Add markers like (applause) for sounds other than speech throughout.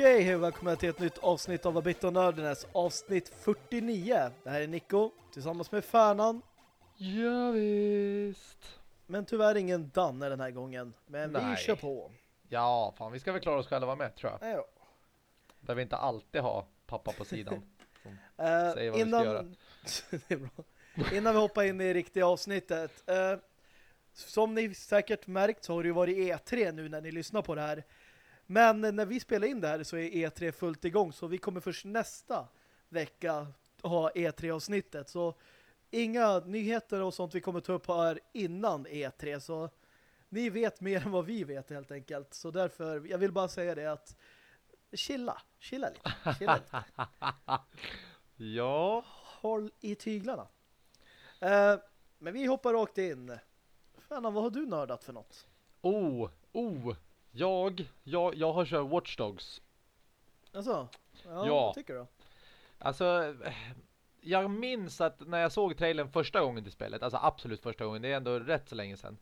Okej, hej välkomna till ett nytt avsnitt av Abit och Nördenes, avsnitt 49. Det här är Nico, tillsammans med Färnan. Ja, visst. Men tyvärr ingen Danne den här gången. Men Nej. vi kör på. Ja, fan, vi ska väl klara oss själva med, tror jag. Ja. Där vi inte alltid har pappa på sidan. (laughs) Som Eh, säger vad vi ska innan... göra. (laughs) det är bra. Innan vi hoppar in i riktiga avsnittet. eh, som ni säkert märkt så har det ju varit E3 nu när ni lyssnar på det här. Men när vi spelar in det här så är E3 fullt igång. Så vi kommer först nästa vecka ha E3-avsnittet. Så inga nyheter och sånt vi kommer ta upp här innan E3. Så ni vet mer än vad vi vet helt enkelt. Så därför, jag vill bara säga det att chilla, chilla lite. Chilla lite (laughs) Ja. håll i tyglarna. Eh, men vi hoppar rakt in. Fan, vad har du nördat för något? Oh, oh. Jag, jag, jag har kört Watch Dogs. Alltså, ja, Ja. vad tycker du? Alltså, eh, jag minns att när jag såg trailern första gången till spelet, alltså absolut första gången, det är ändå rätt så länge sedan.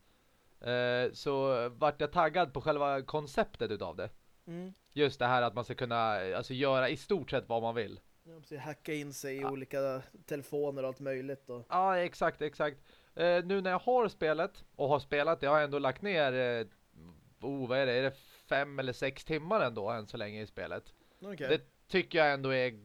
Eh, så vart jag taggad på själva konceptet utav det. Mm. Just det här att man ska kunna alltså, göra i stort sett vad man vill. Måste hacka in sig i Ja. olika telefoner och allt möjligt. Och... Ja, exakt, exakt. Eh, nu när jag har spelet och har spelat, jag har ändå lagt ner eh, oh, vad är det? Är det fem eller sex timmar ändå än så länge i spelet? Okej. Det tycker jag ändå är...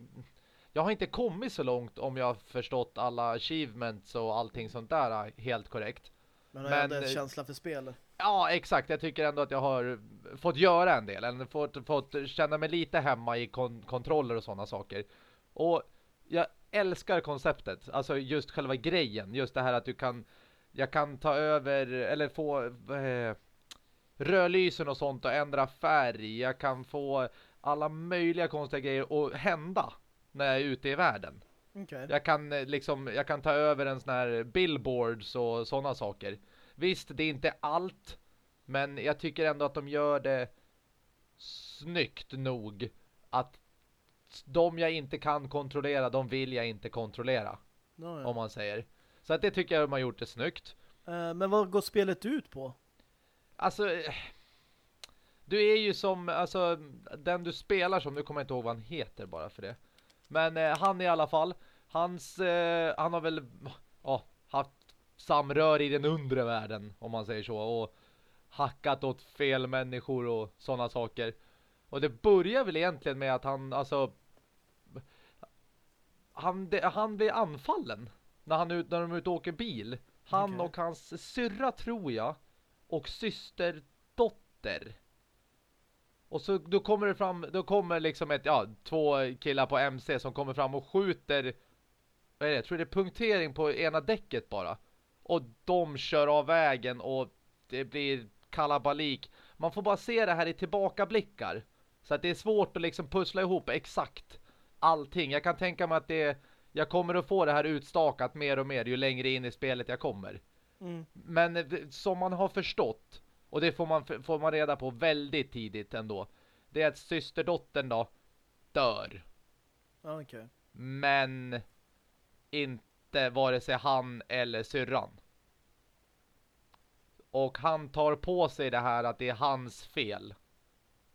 Jag har inte kommit så långt om jag har förstått alla achievements och allting sånt där eh, helt korrekt. Men har men- ändå en känsla för spel. Ja, exakt. Jag tycker ändå att jag har fått göra en del. Eller fått, fått känna mig lite hemma i kon kontroller och sådana saker. Och jag älskar konceptet. Alltså just själva grejen. Just det här att du kan... Jag kan ta över... Eller få... Eh, rödlysen och sånt och ändra färg. Jag kan få alla möjliga konstiga grejer att hända när jag är ute i världen. Okej. Jag kan eh, liksom, jag kan ta över en sån här billboards och sådana saker. Visst, det är inte allt, men jag tycker ändå att de gör det snyggt nog att de jag inte kan kontrollera, de vill jag inte kontrollera, Ja, ja. om man säger. Så att det tycker jag de har gjort det snyggt. Eh, men vad går spelet ut på? Alltså, eh, du är ju som, alltså, den du spelar som, nu kommer jag inte ihåg vad han heter bara för det. Men eh, han i alla fall, hans, eh, han har väl ja, haft samrör i den undre världen, om man säger så, och hackat åt fel människor och sådana saker. Och det börjar väl egentligen med att han, alltså, han, det, han blir anfallen när, han, ut- när de är ute och åker bil. Han Okej. och hans syrra tror jag och systerdotter. Och så då kommer det fram, då kommer liksom ett, ja, två killar på MC som kommer fram och skjuter, vad är det, jag tror det är punktering på ena däcket bara. Och de kör av vägen och det blir kalabalik. Man får bara se det här i tillbakablickar. Så att det är svårt att liksom pussla ihop exakt allting. Jag kan tänka mig att det, jag kommer att få det här utstakat mer och mer ju längre in i spelet jag kommer. Mm. Men eh, som man har förstått och det får man, får man reda på väldigt tidigt ändå. Det är att systerdottern då dör. Ja, okej. Men inte vare sig han eller syrran. Och han tar på sig det här att det är hans fel.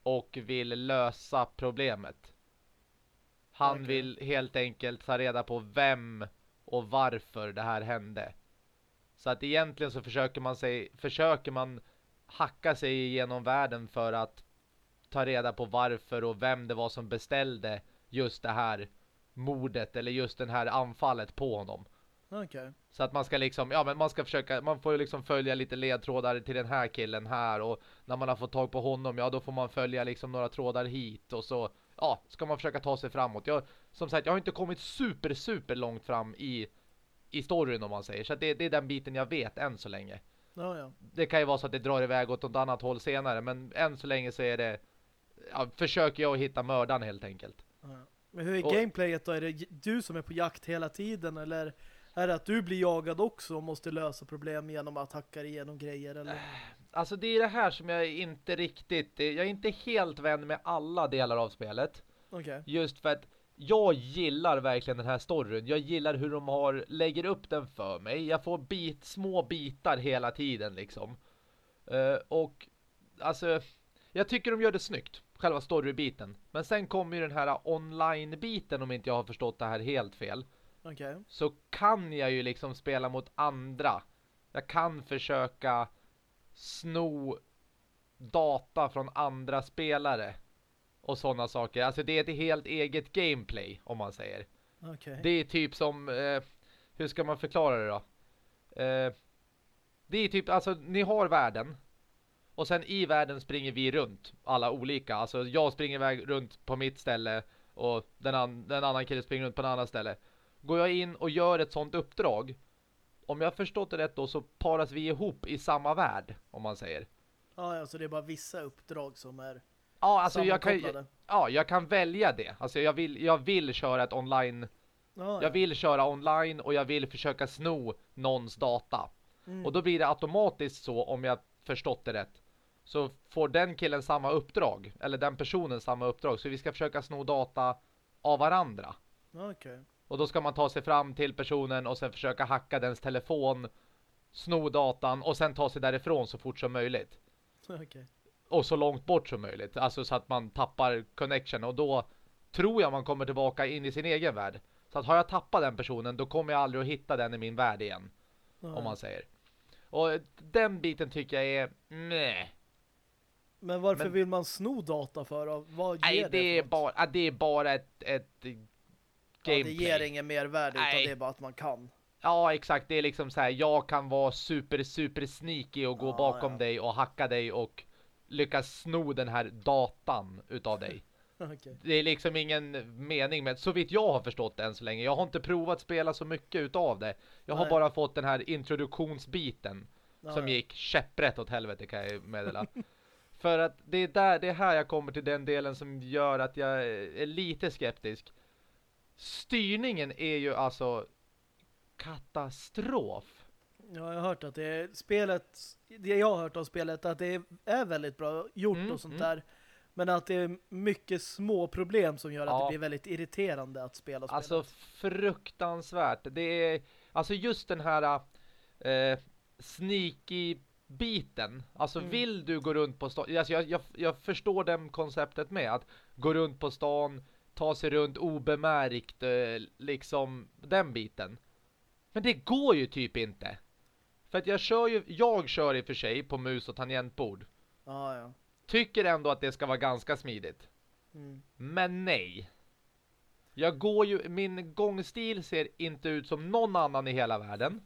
Och vill lösa problemet. Han Okej. vill helt enkelt ta reda på vem och varför det här hände. Så att egentligen så försöker man sig, försöker man hacka sig igenom världen för att ta reda på varför och vem det var som beställde just det här mordet eller just den här anfallet på honom. Okej. Så att man ska liksom, ja men man ska försöka, man får ju liksom följa lite ledtrådar till den här killen här och när man har fått tag på honom, ja då får man följa liksom några trådar hit och så, ja, ska man försöka ta sig framåt. Jag, som sagt, jag har inte kommit super, super långt fram i, i storyn om man säger, så det, det är den biten jag vet än så länge. Ja, ja. Det kan ju vara så att det drar iväg åt något annat håll senare, men än så länge så är det, ja, försöker jag hitta mördaren helt enkelt. Men hur är Och- gameplayet då? Är det du som är på jakt hela tiden eller är det att du blir jagad också och måste lösa problem genom att hacka igenom grejer eller? Alltså det är det här som jag inte riktigt, jag är inte helt vän med alla delar av spelet. Okej. Just för att jag gillar verkligen den här storyn. Jag gillar hur de har lägger upp den för mig. Jag får bit, små bitar hela tiden liksom. Eh, och alltså jag tycker de gör det snyggt själva storybiten. Men sen kommer ju den här online-biten om inte jag har förstått det här helt fel. Okej. Så kan jag ju liksom spela mot andra. Jag kan försöka sno data från andra spelare och sådana saker. Alltså det är ett helt eget gameplay om man säger. Okej. Det är typ som eh, hur ska man förklara det då? Eh, det är typ, alltså ni har världen och sen i världen springer vi runt alla olika. Alltså jag springer iväg runt på mitt ställe och den, an den annan kille springer runt på en annan ställe. Går jag in och gör ett sånt uppdrag om jag har förstått det rätt då så paras vi ihop i samma värld om man säger. Ja, ja, så det är bara vissa uppdrag som är Ja, alltså jag kan, ja, jag kan välja det. Alltså jag vill, jag vill köra ett online Ja, Jag vill köra online och jag vill försöka sno någons data. Mm. Och då blir det automatiskt så, om jag förstått det rätt. Så får den killen samma uppdrag, eller den personen samma uppdrag. Så vi ska försöka sno data av varandra. Okej. Och då ska man ta sig fram till personen och sen försöka hacka dens telefon, sno datan och sen ta sig därifrån så fort som möjligt. (laughs) Okej. Och så långt bort som möjligt. Alltså så att man tappar connection och då tror jag man kommer tillbaka in i sin egen värld. Så att har jag tappat den personen då kommer jag aldrig att hitta den i min värld igen. Ja. Om man säger. Och den biten tycker jag är nej. Men varför Men- vill man sno data för? Och vad Nej, det, det är bara ah, det är bara ett, ett Ja, gameplay. det ger ingen mervärde Nej. utan det är bara att man kan. Ja, exakt. Det är liksom så här. Jag kan vara super, super sneaky och gå Ja, bakom ja. dig och hacka dig och lyckas sno den här datan utav dig. (laughs) Okej. Det är liksom ingen mening med så vitt jag har förstått det än så länge. Jag har inte provat spela så mycket utav det. Jag har Nej. bara fått den här introduktionsbiten Ja, som ja. gick käpprätt åt helvete kan jag meddela. (laughs) För att det är där, det är här jag kommer till den delen som gör att jag är lite skeptisk. Styrningen är ju alltså katastrof. Ja, jag har hört att det är spelet, det jag har hört om spelet att det är väldigt bra gjort Mm, och sånt mm. där. Men att det är mycket små problem som gör att Ja. det blir väldigt irriterande att spela spelet. Alltså fruktansvärt. Det är alltså just den här eh, sneaky biten. Alltså Mm. vill du gå runt på stan. Alltså jag, jag, jag förstår det konceptet med att gå runt på stan, ta sig runt obemärkt, eh, liksom den biten. Men det går ju typ inte. För att jag kör ju, jag kör i och för sig på mus och tangentbord. Ja, ja. Tycker ändå att det ska vara ganska smidigt. Mm. Men nej. Jag går ju, min gångstil ser inte ut som någon annan i hela världen.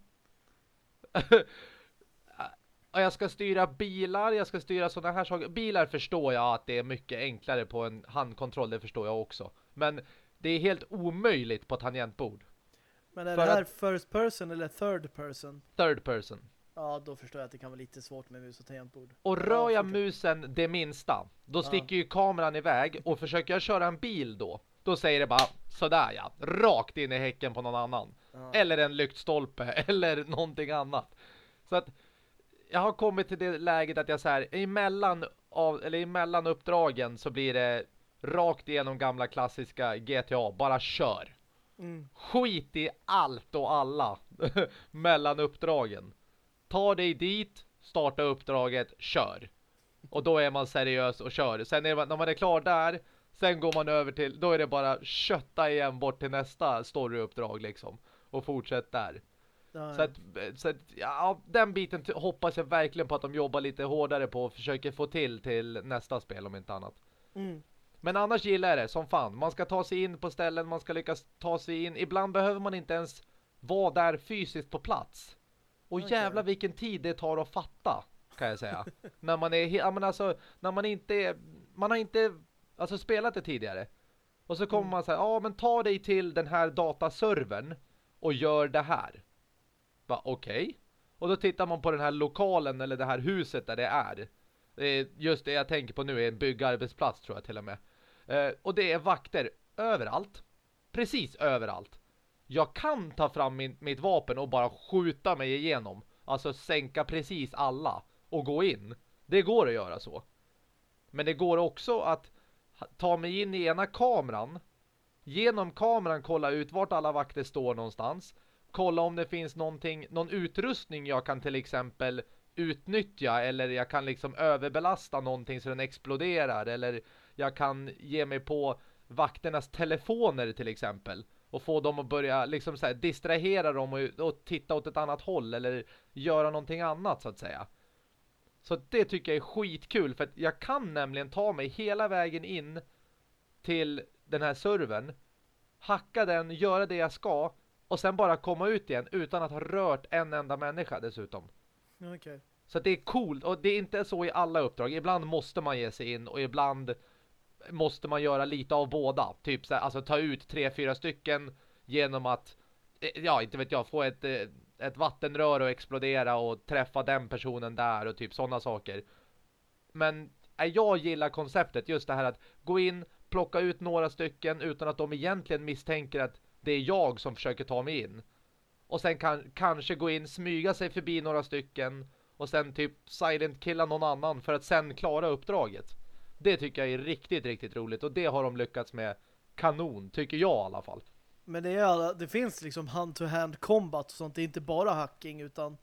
Och (laughs) jag ska styra bilar, jag ska styra sådana här saker. Bilar förstår jag att det är mycket enklare på en handkontroll, det förstår jag också. Men det är helt omöjligt på tangentbord. Men är För det här att- first person eller third person? Third person. Ja, då förstår jag att det kan vara lite svårt med mus och tangentbord. Och Ja, rör jag musen det minsta, då Ja. sticker ju kameran iväg och försöker jag köra en bil då, då säger det bara sådär ja, rakt in i häcken på någon annan. Ja. Eller en lyktstolpe (laughs) eller någonting annat. Så att jag har kommit till det läget att jag så här emellan, av, eller emellan uppdragen så blir det rakt igenom gamla klassiska GTA, bara kör. Mm. Skit i allt och alla (laughs) mellan uppdragen. Ta dig dit, starta uppdraget, kör. Och då är man seriös och kör. Sen är man, när man är klar där, sen går man över till, då är det bara kötta igen bort till nästa storyuppdrag liksom. Och fortsätt där. Så att, så att ja, den biten hoppas jag verkligen på att de jobbar lite hårdare på och försöker få till till nästa spel om inte annat. Mm. Men annars gillar jag det som fan. Man ska ta sig in på ställen, man ska lyckas ta sig in. Ibland behöver man inte ens vara där fysiskt på plats. Och Okej. jävla vilken tid det tar att fatta, kan jag säga. (laughs) när man är, ja, men alltså, när man inte, är- man har inte, alltså spelat det tidigare. Och så kommer Mm. man säga, ja men ta dig till den här dataservern och gör det här. Va, okej. Och då tittar man på den här lokalen eller det här huset där det är. Det är just det jag tänker på nu är en byggarbetsplats tror jag till och med. Eh, och det är vakter överallt. Precis överallt. Jag kan ta fram min, mitt vapen och bara skjuta mig igenom. Alltså sänka precis alla och gå in. Det går att göra så. Men det går också att ta mig in i ena kameran. Genom kameran kolla ut vart alla vakter står någonstans. Kolla om det finns någonting, någon utrustning jag kan till exempel utnyttja eller jag kan liksom överbelasta någonting så den exploderar eller jag kan ge mig på vakternas telefoner till exempel. Och få dem att börja liksom så här, distrahera dem och, och titta åt ett annat håll. Eller göra någonting annat så att säga. Så det tycker jag är skitkul. För att jag kan nämligen ta mig hela vägen in till den här servern. Hacka den, göra det jag ska. Och sen bara komma ut igen utan att ha rört en enda människa dessutom. Okej. Okay. Så det är coolt. Och det är inte så i alla uppdrag. Ibland måste man ge sig in och ibland måste man göra lite av båda. Typ så här, alltså ta ut tre, fyra stycken genom att, eh, ja inte vet jag, få ett, eh, ett vattenrör att explodera och träffa den personen där och typ sådana saker. Men eh, jag gillar konceptet, just det här att gå in, plocka ut några stycken utan att de egentligen misstänker att det är jag som försöker ta mig in. Och sen kan, kanske gå in, smyga sig förbi några stycken och sen typ silent killa någon annan för att sen klara uppdraget. Det tycker jag är riktigt, riktigt roligt och det har de lyckats med kanon, tycker jag i alla fall. Men det, är, det finns liksom hand-to-hand -hand combat och sånt, det är inte bara hacking utan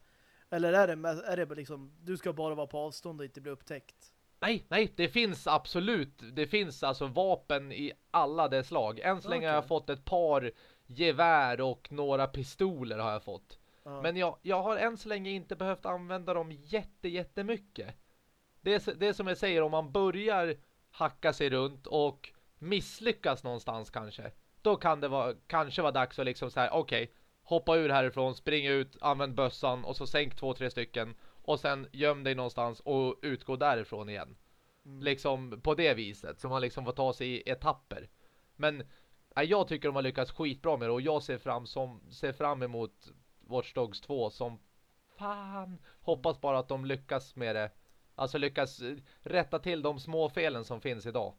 eller är det, är det liksom du ska bara vara på avstånd och inte bli upptäckt? Nej, nej, det finns absolut. Det finns alltså vapen i alla dess slag. Än så okay. länge har jag fått ett par gevär och några pistoler har jag fått. Uh. Men jag, jag har än så länge inte behövt använda dem jätte, jättemycket. Det är, det är som jag säger, om man börjar hacka sig runt och misslyckas någonstans kanske. Då kan det vara, kanske vara dags att liksom säga, okej, okay, hoppa ur härifrån, spring ut, använd bössan och så sänk två, tre stycken och sen göm dig någonstans och utgå därifrån igen. Mm. Liksom på det viset. Så man liksom får ta sig i etapper. Men äh, jag tycker de har lyckats skitbra med det och jag ser fram, som, ser fram emot Watch Dogs 2 som fan. Hoppas bara att de lyckas med det. Alltså lyckas rätta till de små felen som finns idag.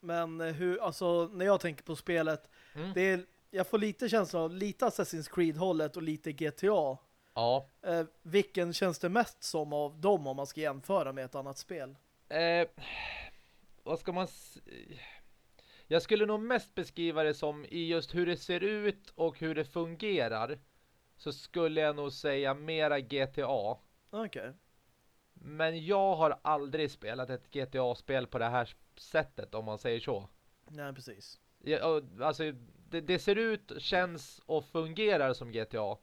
Men eh, hur, alltså när jag tänker på spelet, mm. det är, jag får lite känsla av lite Assassin's Creed-hållet och lite GTA. Ja. Eh, vilken känns det mest som av dem om man ska jämföra med ett annat spel? Eh, vad ska man... Jag skulle nog mest beskriva det som i just hur det ser ut och hur det fungerar. Så skulle jag nog säga mera GTA. Okej. Okay. Men jag har aldrig spelat ett GTA-spel på det här sättet om man säger så. Nej, precis. Ja, alltså, det, det, ser ut, känns och fungerar som GTA.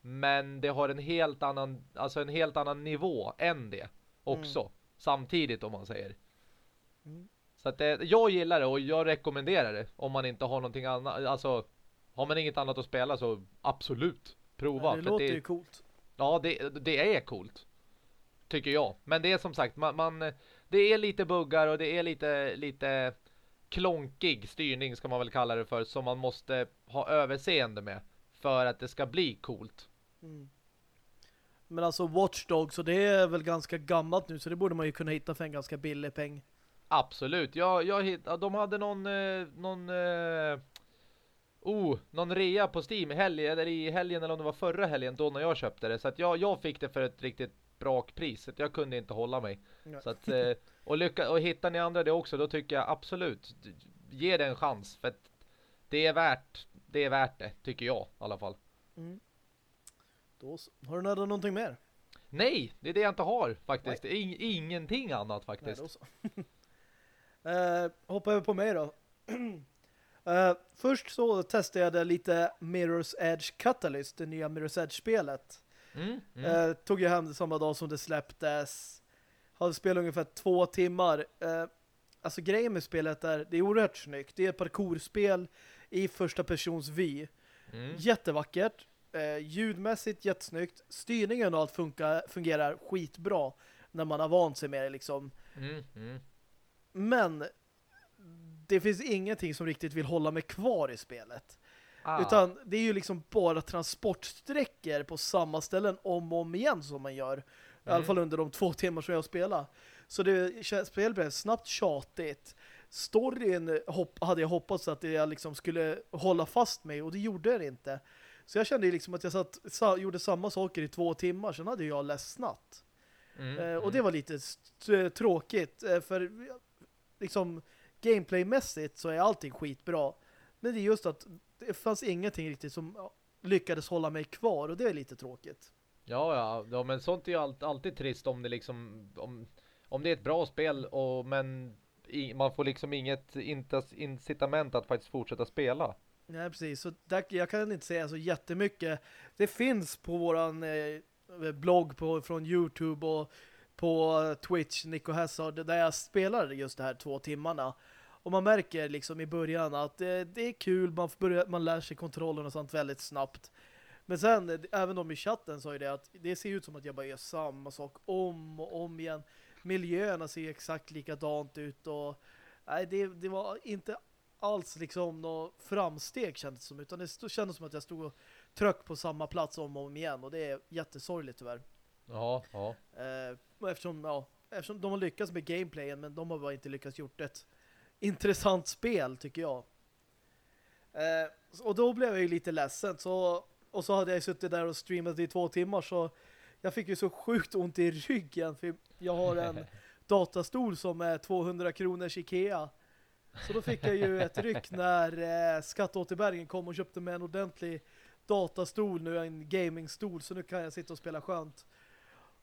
Men det har en helt annan alltså en helt annan nivå än det också. Mm. Samtidigt om man säger. Mm. Så att det, jag gillar det och jag rekommenderar det om man inte har någonting annat. Alltså, har man inget annat att spela så absolut, prova. Ja, det låter det, ju coolt. Ja, det, det är coolt. Tycker jag. Men det är som sagt, man, man, det är lite buggar och det är lite, lite klonkig styrning ska man väl kalla det för. Som man måste ha överseende med för att det ska bli coolt. Mm. Men alltså Watch Dogs, så det är väl ganska gammalt nu så det borde man ju kunna hitta för en ganska billig peng. Absolut. Jag, jag hitt, de hade någon eh, någon eh, oh, någon rea på Steam i helgen, eller i helgen eller om det var förra helgen då när jag köpte det. Så att jag, jag fick det för ett riktigt bra pris. Så jag kunde inte hålla mig. Så att, eh, och, lycka, och hittar ni andra det också, då tycker jag absolut ge det en chans. För att det är värt det är värt det, tycker jag i alla fall. Mm. Då, har du nära någonting mer? Nej, det är det jag inte har faktiskt. In, ingenting annat faktiskt. Nej, uh, (laughs) hoppa över på mig då. uh, (clears throat) först så testade jag lite Mirror's Edge Catalyst, det nya Mirror's Edge-spelet. Mm, mm. Uh, tog jag hem samma dag som det släpptes. Hade spelat ungefär två timmar. Uh, alltså grejen med spelet är, det är oerhört snyggt. Det är ett parkourspel i första persons vy. Mm. Jättevackert. Eh, ljudmässigt jättesnyggt. Styrningen och allt funkar, fungerar skitbra när man har vant sig med det liksom. Mm, mm. Men det finns ingenting som riktigt vill hålla mig kvar i spelet. Ah. Utan det är ju liksom bara transportsträckor på samma ställen om och om igen som man gör. Mm. I alla mm. fall under de två timmar som jag spelar. Så det spelet blev snabbt tjatigt. Storyn hopp, hade jag hoppats att jag liksom skulle hålla fast mig och det gjorde det inte. Så jag kände liksom att jag satt, sa, gjorde samma saker i två timmar. Sen hade jag ledsnat. Mm, eh, och mm. det var lite tråkigt. Eh, för liksom gameplaymässigt så är allting skitbra. Men det är just att det fanns ingenting riktigt som lyckades hålla mig kvar. Och det är lite tråkigt. Ja, ja, ja men sånt är ju alltid, alltid trist om det liksom... Om, om det är ett bra spel och men i, man får liksom inget incitament att faktiskt fortsätta spela. Nej, precis. Så där, jag kan inte säga så jättemycket. Det finns på våran eh, blogg på, från Youtube och på Twitch, Nico Hazard, där jag spelar just det här två timmarna. Och man märker liksom i början att det, det är kul, man, börja, man lär sig kontrollen och sånt väldigt snabbt. Men sen, även de i chatten sa ju det att det ser ut som att jag bara gör samma sak om och om igen. Miljöerna ser exakt likadant ut och nej, det, det var inte alls liksom något framsteg kändes som, utan det kändes som att jag stod och tröck på samma plats om och om igen och det är jättesorgligt tyvärr. Ja, ja. Eh, eftersom, ja, eftersom de har lyckats med gameplayen men de har bara inte lyckats gjort ett intressant spel tycker jag. Eh, och då blev jag ju lite ledsen så, och så hade jag suttit där och streamat i två timmar så jag fick ju så sjukt ont i ryggen för jag har en (laughs) datastol som är 200 kronors Ikea. Så då fick jag ju ett ryck (laughs) när eh, skatteåterbäringen kom och köpte mig en ordentlig datastol nu, en gamingstol så nu kan jag sitta och spela skönt.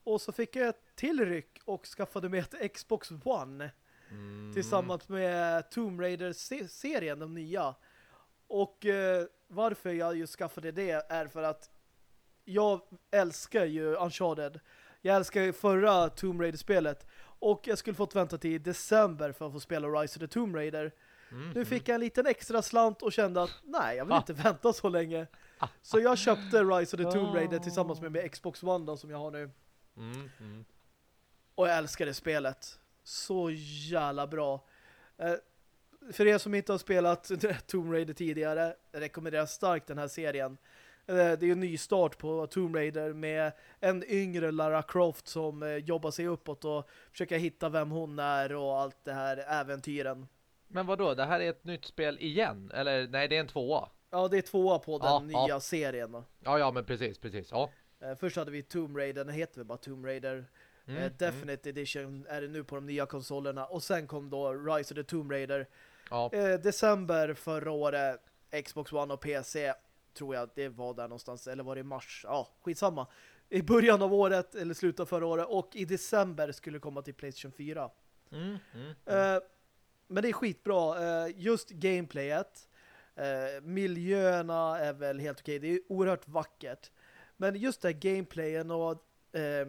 Och så fick jag ett till ryck och skaffade mig ett Xbox One mm. tillsammans med Tomb Raider-serien, de nya. Och eh, varför jag just skaffade det är för att jag älskar ju Uncharted. Jag älskar ju förra Tomb Raider-spelet. Och jag skulle fått vänta till december för att få spela Rise of the Tomb Raider. Mm, nu fick jag en liten extra slant och kände att nej, jag vill ah. inte vänta så länge. Så jag köpte Rise of the Tomb Raider tillsammans med, med Xbox One då, som jag har nu. Mm, mm. Och jag älskar det spelet. Så jävla bra. Eh, för er som inte har spelat (laughs) Tomb Raider tidigare rekommenderar jag starkt den här serien. Eh, det är en ny start på Tomb Raider med en yngre Lara Croft som eh, jobbar sig uppåt och försöker hitta vem hon är och allt det här äventyren. Men vad då? Det här är ett nytt spel igen? Eller nej, det är en tvåa. Ja, det är tvåa på den ja, nya ja. serien. Ja, ja, men precis, precis. Ja. Eh, först hade vi Tomb Raider, den heter väl bara Tomb Raider. Mm, eh, Definite mm. Edition är det nu på de nya konsolerna. Och sen kom då Rise of the Tomb Raider. Ja. Eh, december förra året, Xbox One och PC tror jag det var där någonstans. Eller var det i mars? Ja, skitsamma. I början av året, eller slutet av förra året. Och i december skulle komma till Playstation 4. Mm, mm, mm. Eh, men det är skitbra. Eh, just gameplayet. Eh, miljöerna är väl helt okej. Det är oerhört vackert. Men just det här gameplayen och eh,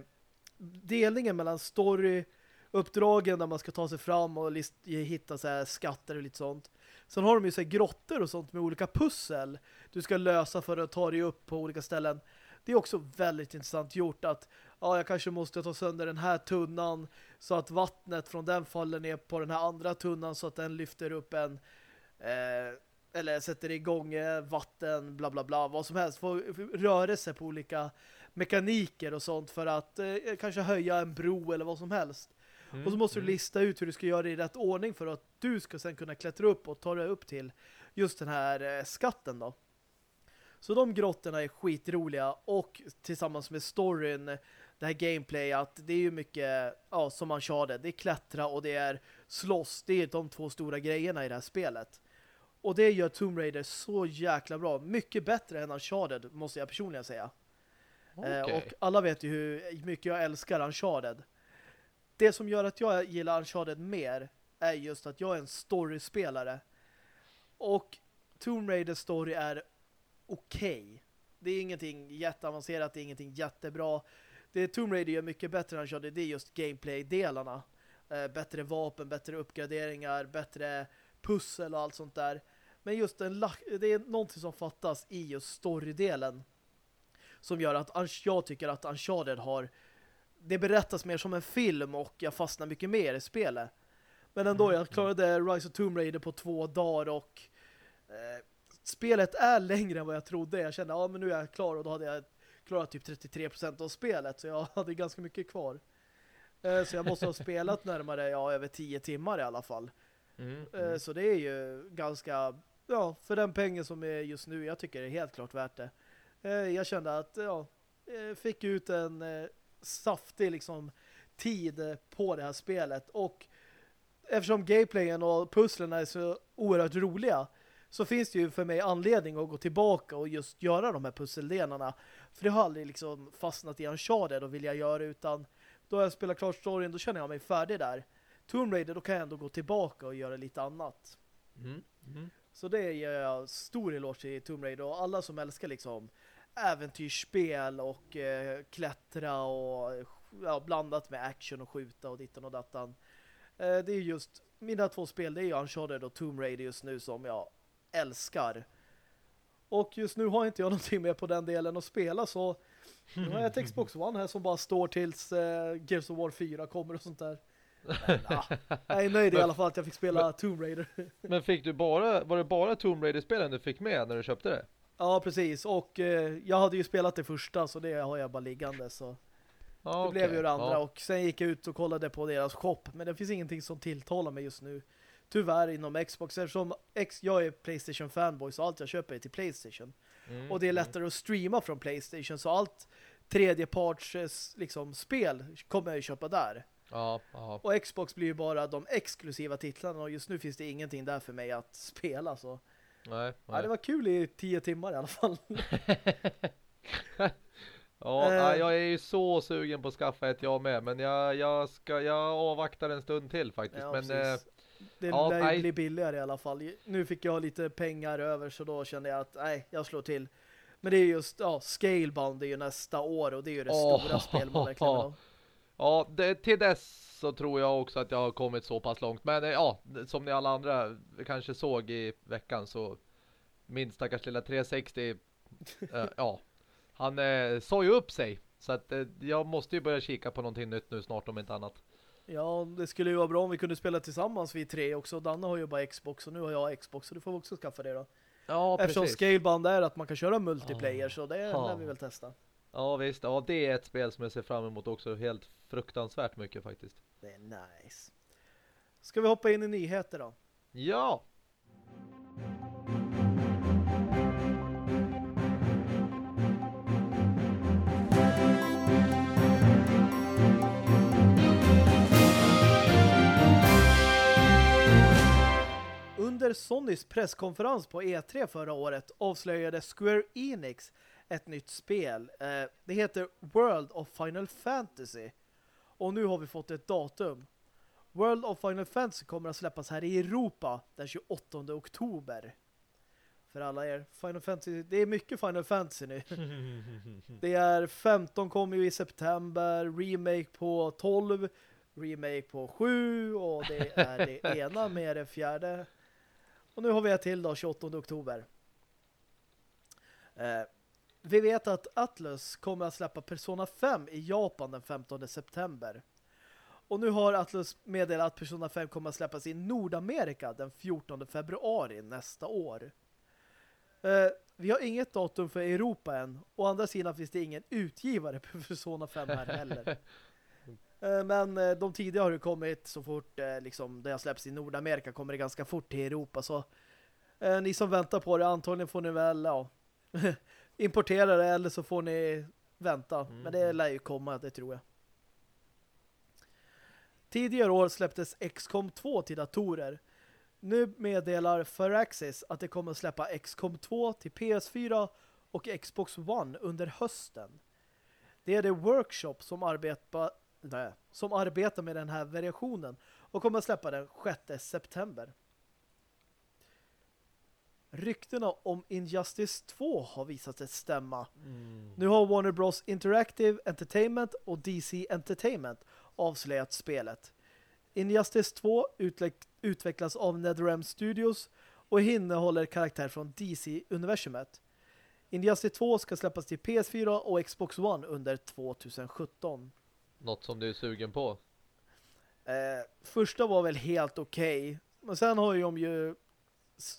delningen mellan story uppdragen där man ska ta sig fram och hitta så här skatter och lite sånt. Sen har de ju så här grottor och sånt med olika pussel du ska lösa för att ta dig upp på olika ställen. Det är också väldigt intressant gjort att ja, jag kanske måste ta sönder den här tunnan så att vattnet från den faller ner på den här andra tunnan så att den lyfter upp en eh, eller sätter igång eh, vatten, bla bla bla, vad som helst. Få rörelse på olika mekaniker och sånt för att eh, kanske höja en bro eller vad som helst. Mm, och så måste mm. du lista ut hur du ska göra det i rätt ordning för att du ska sen kunna klättra upp och ta dig upp till just den här eh, skatten då. Så de grottorna är skitroliga och tillsammans med storyn, det här gameplay, att det är ju mycket, ja, som man körde. Det är klättra och det är slåss. Det är de två stora grejerna i det här spelet. Och det gör Tomb Raider så jäkla bra. Mycket bättre än Uncharted, måste jag personligen säga. Okay. Eh, och alla vet ju hur mycket jag älskar Uncharted. Det som gör att jag gillar Uncharted mer är just att jag är en storyspelare. Och Tomb Raider story är okej. Okay. Det är ingenting jätteavancerat, det är ingenting jättebra. Det Tomb Raider gör mycket bättre än Uncharted, det är just gameplay-delarna. Eh, bättre vapen, bättre uppgraderingar, bättre pussel och allt sånt där. Men just en det är någonting som fattas i just storydelen som gör att jag tycker att Uncharted har det berättas mer som en film och jag fastnar mycket mer i spelet. Men ändå, mm. jag klarade Rise of Tomb Raider på två dagar och eh, spelet är längre än vad jag trodde. Jag kände, ja men nu är jag klar och då hade jag klarat typ 33% av spelet så jag (laughs) hade ganska mycket kvar. Eh, så jag måste ha spelat närmare, ja, över 10 timmar i alla fall. Mm, eh, mm. Så det är ju ganska, ja, för den pengen som är just nu, jag tycker det är helt klart värt det. Eh, jag kände att, ja, fick ut en saftig liksom tid på det här spelet och eftersom gameplayen och pusslen är så oerhört roliga så finns det ju för mig anledning att gå tillbaka och just göra de här pusseldelarna. För det har aldrig liksom fastnat i en Uncharted och vill jag göra utan då jag spelar klart storyn då känner jag mig färdig där. Tomb Raider då kan jag ändå gå tillbaka och göra lite annat. Mm. Mm. Så det ger jag stor eloge till Tomb Raider och alla som älskar liksom äventyrsspel och eh, klättra och ja, blandat med action och skjuta och dittan och dattan. Eh, det är just mina två spel, det är ju Uncharted och Tomb Raider just nu som jag älskar. Och just nu har inte jag någonting med på den delen att spela så nu har jag ett (laughs) Xbox One här som bara står tills eh, Gears of War 4 kommer och sånt där. (laughs) Men, ja, jag är nöjd i alla fall att jag fick spela Tomb Raider. Men fick du bara, var det bara Tomb Raider-spelen du fick med när du köpte det? Ja, precis. Och eh, jag hade ju spelat det första så det har jag bara liggande så Ja, det okej. blev ju det andra. Ja. Och sen gick jag ut och kollade på deras shop men det finns ingenting som tilltalar mig just nu. Tyvärr inom Xbox eftersom X, jag är Playstation fanboy så allt jag köper är till Playstation. Mm, Och det är mm. lättare att streama från Playstation så allt tredjeparts eh, liksom, spel kommer jag ju köpa där. Ja. Och Xbox blir ju bara de exklusiva titlarna och just nu finns det ingenting där för mig att (laughs) spela så. Nej, Ja, nej. det var kul i tio timmar i alla fall. (laughs) Ja, nej, jag är ju så sugen på att skaffa ett jag med, men jag, jag ska, jag avvaktar en stund till faktiskt. Ja, men eh, precis. det ja, lär ju bli billigare i alla fall. Nu fick jag lite pengar över så då kände jag att nej, jag slår till. Men det är just, ja, Scalebound är ju nästa år och det är ju det Åh. stora spelet man verkligen ha. (laughs) ja, det, till dess så tror jag också att jag har kommit så pass långt. Men eh, ja, som ni alla andra kanske såg i veckan så min stackars lilla 360 eh, (laughs) ja, han eh, sa ju upp sig. Så att eh, jag måste ju börja kika på någonting nytt nu snart om inte annat. Ja, det skulle ju vara bra om vi kunde spela tillsammans vi tre också. Danne har ju bara Xbox och nu har jag Xbox så du får också skaffa det då. Ja, Eftersom precis. Scalebound är att man kan köra multiplayer Ah. så det Ja. lär vi väl testa. Ja visst, ja det är ett spel som jag ser fram emot också helt fruktansvärt mycket faktiskt. Det är nice. Ska vi hoppa in i nyheter då? Ja! Under Sonys presskonferens på E3 förra året avslöjade Square Enix ett nytt spel. Eh, det heter World of Final Fantasy. Och nu har vi fått ett datum. World of Final Fantasy kommer att släppas här i Europa den 28 oktober. För alla er Final Fantasy, det är mycket Final Fantasy nu. (laughs) Det är 15 kommer ju i september, remake på 12, remake på 7 och det är det (laughs) ena med det fjärde. Och nu har vi ett till då, 28 oktober. Eh, vi vet att Atlus kommer att släppa Persona 5 i Japan den 15 september. Och nu har Atlus meddelat att Persona 5 kommer att släppas i Nordamerika den 14 februari nästa år. Eh, vi har inget datum för Europa än. Å andra sidan finns det ingen utgivare på (laughs) Persona 5 här heller. Eh, Men eh, de tidigare har ju kommit så fort eh, liksom, det har släppts i Nordamerika kommer det ganska fort till Europa. Så eh, ni som väntar på det, antagligen får ni väl ja, (laughs) importera det eller så får ni vänta. Men det lär ju komma, det tror jag. Tidigare år släpptes XCOM 2 till datorer. Nu meddelar Firaxis att det kommer att släppa XCOM 2 till PS4 och Xbox One under hösten. Det är det Workshop som arbetar, nej, som arbetar med den här versionen och kommer att släppa den 6 september. Ryktena om Injustice 2 har visat sig stämma. Nu har Warner Bros. Interactive Entertainment och DC Entertainment avslöjat spelet. Injustice 2 utveck- utvecklas av NetherRealm Studios och innehåller karaktär från DC-universumet. Injustice 2 ska släppas till PS4 och Xbox One under 2017. Något som du är sugen på. Eh, första var väl helt okej. Men sen har ju de ju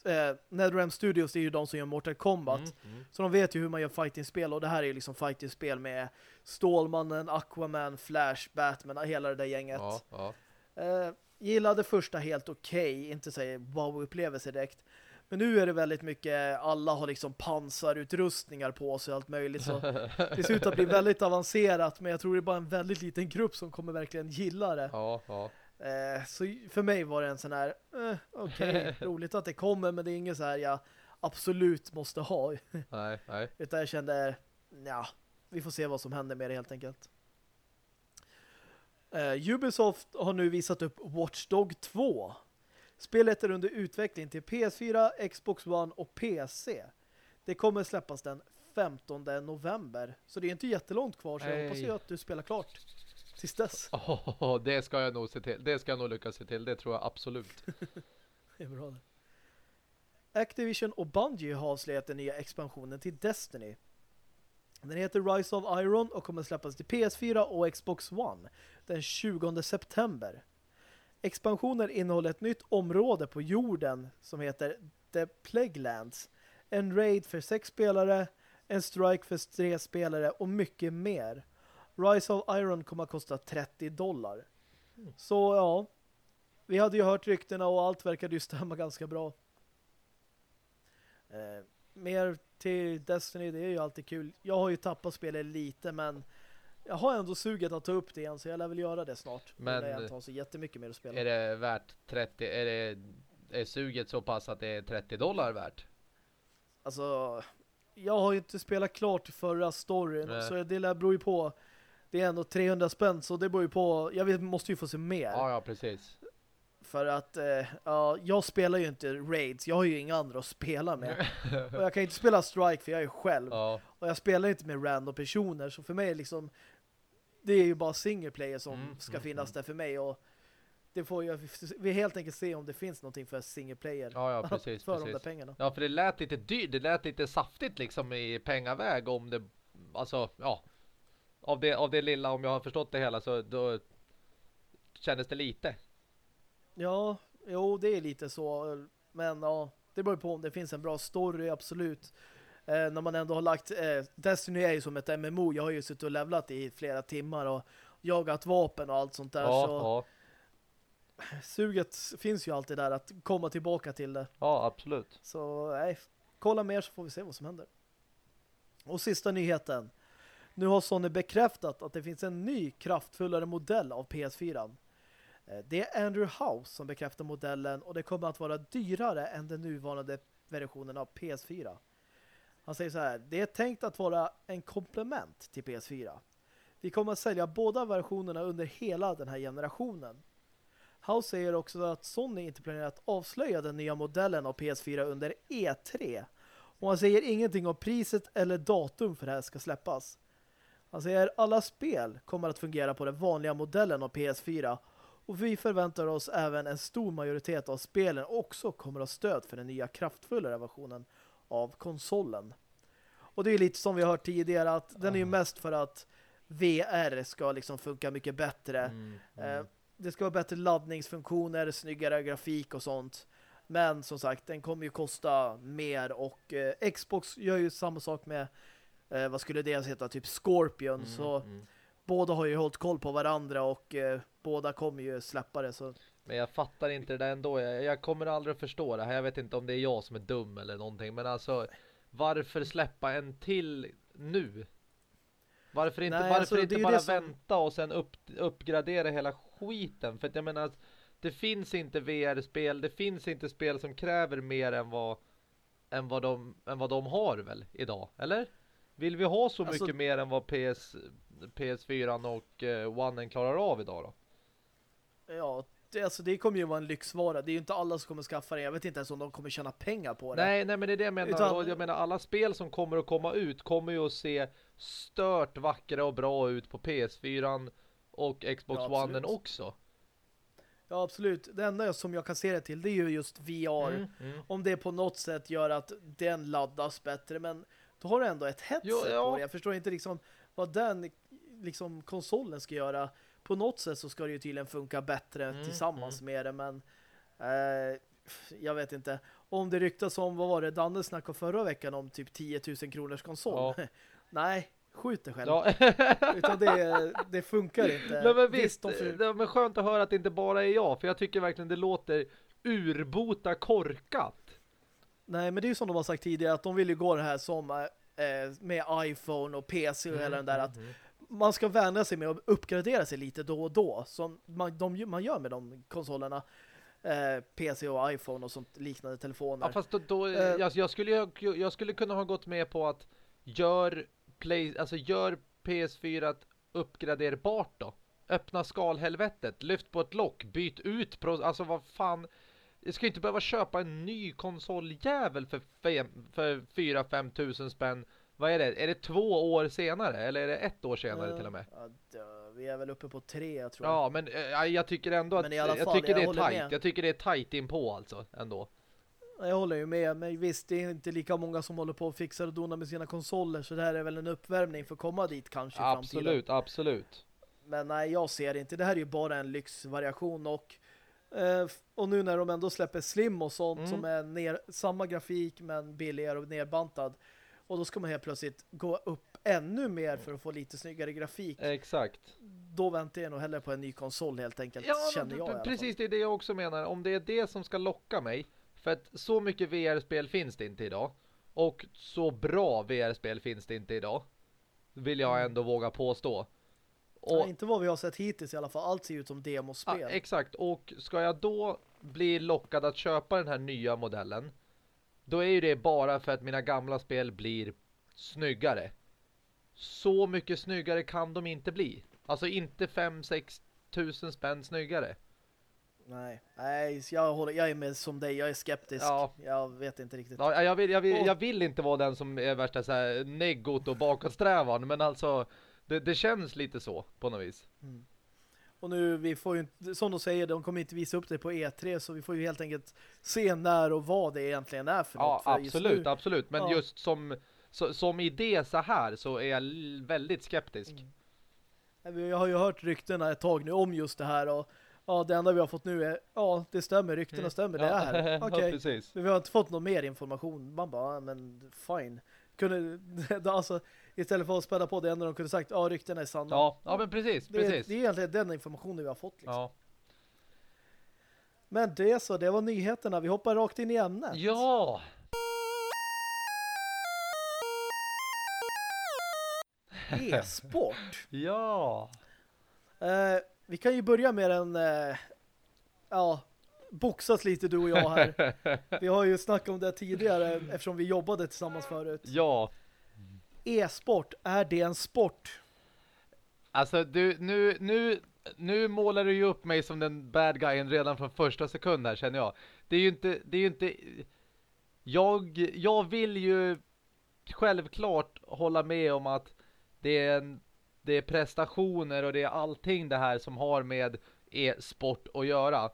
eh, NetherRealm Studios är ju de som gör Mortal Kombat. Mm, mm. Så de vet ju hur man gör fighting-spel och det här är ju liksom fighting-spel med Stålmannen, Aquaman, Flash, Batman, hela det där gänget. Ja, ja. Eh, gillade första helt okej, inte säga wow-upplevelse direkt. Men nu är det väldigt mycket, alla har liksom pansarutrustningar på sig och allt möjligt. Så (laughs) det ser ut att bli väldigt avancerat, men jag tror det är bara en väldigt liten grupp som kommer verkligen gilla det. ja, ja. Eh, så för mig var det en sån här, eh, okej, (laughs) roligt att det kommer, men det är inget så här jag absolut måste ha. (laughs) Nej, nej. Utan jag kände, ja, vi får se vad som händer med det helt enkelt. Uh, Ubisoft har nu visat upp Watch Dog 2. Spelet är under utveckling till PS4, Xbox One och PC. Det kommer släppas den 15 november. Så det är inte jättelångt kvar så jag hoppas ju att du spelar klart tills dess. (laughs) Oh, det ska jag nog se till. Det ska jag nog lyckas se till. Det tror jag absolut. (laughs) det är bra det. Activision och Bungie har avslöjat den nya expansionen till Destiny. Den heter Rise of Iron och kommer släppas till PS4 och Xbox One den 20 september. Expansionen innehåller ett nytt område på jorden som heter The Plaguelands. En raid för sex spelare, en strike för tre spelare och mycket mer. Rise of Iron kommer att kosta 30 dollar. Mm. Så ja, vi hade ju hört ryktena och allt verkade ju (laughs) stämma ganska bra. Eh, mer till Destiny, det är ju alltid kul. Jag har ju tappat spelet lite, men jag har ändå suget att ta upp det igen, så jag lär väl göra det snart. Men jag inte har så jättemycket mer att spela. Är det värt 30, är det är suget så pass att det är 30 dollar värt? Alltså, jag har ju inte spelat klart förra storyn, Nej. så det lär beror ju på. Det är ändå 300 spänn, så det beror ju på. Jag vet, måste ju få se mer. Ja, ja, precis. För att eh, ja, jag spelar ju inte raids. Jag har ju inga andra att spela med. (laughs) och jag kan inte spela strike för jag är själv. Ja. Och jag spelar inte med random personer. Så för mig är liksom det är ju bara single player som mm, ska mm, finnas mm. där för mig. Och det får jag vi helt enkelt se om det finns någonting för single player. Ja, ja (laughs) precis. för precis. de där pengarna. Ja, för det lät lite dyrt. Det lät lite saftigt liksom i pengaväg om det, alltså, ja. Av det, av det lilla, om jag har förstått det hela så då kändes det lite. Ja, jo det är lite så. Men ja, det beror på om det finns en bra story, absolut. Eh, när man ändå har lagt... Eh, Destiny är ju som ett MMO. Jag har ju suttit och levlat i flera timmar och jagat vapen och allt sånt där. Ja, så ja. Suget finns ju alltid där att komma tillbaka till det. Ja, absolut. Så nej, kolla mer så får vi se vad som händer. Och sista nyheten. Nu har Sony bekräftat att det finns en ny kraftfullare modell av PS4. Eh, det är Andrew House som bekräftar modellen och det kommer att vara dyrare än den nuvarande versionen av PS4. Han säger så här, det är tänkt att vara en komplement till PS4. Vi kommer att sälja båda versionerna under hela den här generationen. House säger också att Sony inte planerar att avslöja den nya modellen av PS4 under E3. Och han säger ingenting om priset eller datum för det här ska släppas. Han säger att alla spel kommer att fungera på den vanliga modellen av PS4 och vi förväntar oss även en stor majoritet av spelen också kommer att ha stöd för den nya kraftfullare versionen av konsolen. Och det är lite som vi har hört tidigare att den är ju mest för att VR ska liksom funka mycket bättre. Mm, mm. Eh, det ska vara bättre laddningsfunktioner, snyggare grafik och sånt. Men som sagt, den kommer ju kosta mer och eh, Xbox gör ju samma sak med eh, vad skulle det heta? Typ Scorpion. Mm, så mm båda har ju hållit koll på varandra och eh, båda kommer ju släppa det. Så. Men jag fattar inte det där ändå. Jag, jag, kommer aldrig att förstå det här. Jag vet inte om det är jag som är dum eller någonting. Men alltså, varför släppa en till nu? Varför inte, Nej, varför alltså, inte bara vänta och sen upp, uppgradera hela skiten? För att jag menar, det finns inte VR-spel. Det finns inte spel som kräver mer än vad, än vad, de, än vad de har väl idag, eller? Vill vi ha så alltså, mycket mer än vad PS, PS4 och eh, One klarar av idag då? Ja, det, alltså det kommer ju vara en lyxvara. Det är ju inte alla som kommer skaffa det. Jag vet inte ens om de kommer tjäna pengar på det. Nej, nej men det är det jag menar. Utan... jag menar, alla spel som kommer att komma ut kommer ju att se stört vackra och bra ut på PS4 och Xbox ja, One också. Ja, absolut. Det enda som jag kan se det till det är ju just VR. Mm, mm. Om det på något sätt gör att den laddas bättre. Men då har du ändå ett headset jo, ja. på. Jag förstår inte liksom vad den liksom konsolen ska göra. På något sätt så ska det ju tydligen funka bättre mm, tillsammans mm. med det, men eh, jag vet inte. Om det ryktas om, vad var det Danne snackade förra veckan om typ 10 000 kronors konsol. Ja. (laughs) Nej, skjut dig själv. Ja. (laughs) Utan det, det funkar inte. Men, men visst, visst för... det är skönt att höra att det inte bara är jag, för jag tycker verkligen det låter urbota korkat. Nej, men det är ju som de har sagt tidigare att de vill ju gå det här som eh, med iPhone och PC och mm, hela den där att mm, mm man ska vänja sig med att uppgradera sig lite då och då som man, de, man gör med de konsolerna eh, PC och iPhone och sånt liknande telefoner. Ja, fast då, då eh, jag, jag, skulle, jag, jag, skulle kunna ha gått med på att gör, play, alltså gör PS4 uppgraderbart då. öppna skalhelvetet, lyft på ett lock, byt ut, alltså vad fan jag ska inte behöva köpa en ny konsoljävel för, för 4-5 tusen spänn. Vad är det? Är det två år senare? Eller är det ett år senare uh, till och med? Ja, vi är väl uppe på tre, tror jag. Ja, men äh, jag tycker ändå att... jag fall, tycker jag det är tight. Jag tycker det är tight in på alltså, ändå. Jag håller ju med, men visst det är inte lika många som håller på och fixar och donar med sina konsoler så det här är väl en uppvärmning för att komma dit kanske Absolut, absolut. Men nej, jag ser det inte. Det här är ju bara en lyxvariation och eh, och nu när de ändå släpper Slim och sånt mm. som är ner, samma grafik men billigare och nerbantad och då ska man helt plötsligt gå upp ännu mer för att få lite snyggare grafik. Exakt. Då väntar jag nog hellre på en ny konsol helt enkelt, ja, känner jag Precis, det är det jag också menar. Om det är det som ska locka mig för att så mycket VR-spel finns det inte idag. Och så bra VR-spel finns det inte idag. Vill jag mm. ändå våga påstå. Och, ja, inte vad vi har sett hittills i alla fall. Allt ser ut som demospel. Ja, exakt. Och ska jag då bli lockad att köpa den här nya modellen då är ju det bara för att mina gamla spel blir snyggare. Så mycket snyggare kan de inte bli. Alltså inte 5-6 tusen spänn snyggare. Nej, nej jag, håller, jag är med som dig, jag är skeptisk. Ja. Jag vet inte riktigt. Ja, jag, vill, jag, vill, jag vill inte vara den som är värsta så här neggot och bakåtsträvan, men alltså det, det, känns lite så på något vis. Mm. Och nu, vi får ju som de säger, de kommer inte visa upp det på E3 så vi får ju helt enkelt se när och vad det egentligen är för ja, något. För absolut, absolut. Men ja. just som, så, som idé så här så är jag väldigt skeptisk. Mm. Jag har ju hört ryktena ett tag nu om just det här och ja, det enda vi har fått nu är ja, det stämmer, ryktena mm. stämmer, det är här. (laughs) Okej, okay. men vi har inte fått någon mer information. Man bara, men fine. Kunde, (laughs) alltså, istället för att spänna på det enda de kunde sagt, ja, ryktena är sanna. Ja, ja men precis, det, precis. Det är egentligen den informationen vi har fått. Liksom. Ja. Men det så, det var nyheterna. Vi hoppar rakt in i ämnet. Ja! E-sport. (laughs) ja. Eh, vi kan ju börja med en eh, ja, boxas lite du och jag här. (laughs) vi har ju snackat om det tidigare eftersom vi jobbade tillsammans förut. Ja. E-sport, är det en sport? Alltså du, nu, nu, nu målar du ju upp mig som den bad guyen redan från första sekund här känner jag. Det är ju inte, det är ju inte jag, jag vill ju självklart hålla med om att det är en det är prestationer och det är allting det här som har med e-sport att göra.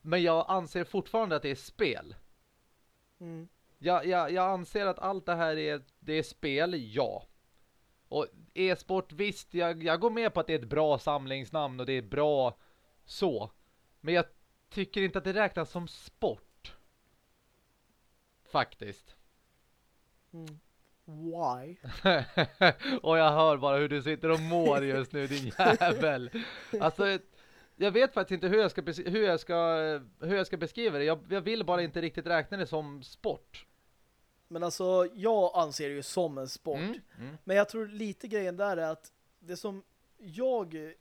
Men jag anser fortfarande att det är spel. Mm. Jag, jag, jag anser att allt det här är, det är spel, ja. Och e-sport, visst, jag, jag går med på att det är ett bra samlingsnamn och det är bra så. Men jag tycker inte att det räknas som sport. Faktiskt. Mm. Why? (laughs) och jag hör bara hur du sitter och mår just nu, din (laughs) jävel. Alltså, jag vet faktiskt inte hur jag ska, hur jag ska, hur jag ska beskriva det. Jag, jag vill bara inte riktigt räkna det som sport. Men alltså, jag anser det ju som en sport. Mm, mm. Men jag tror lite grejen där är att det som jag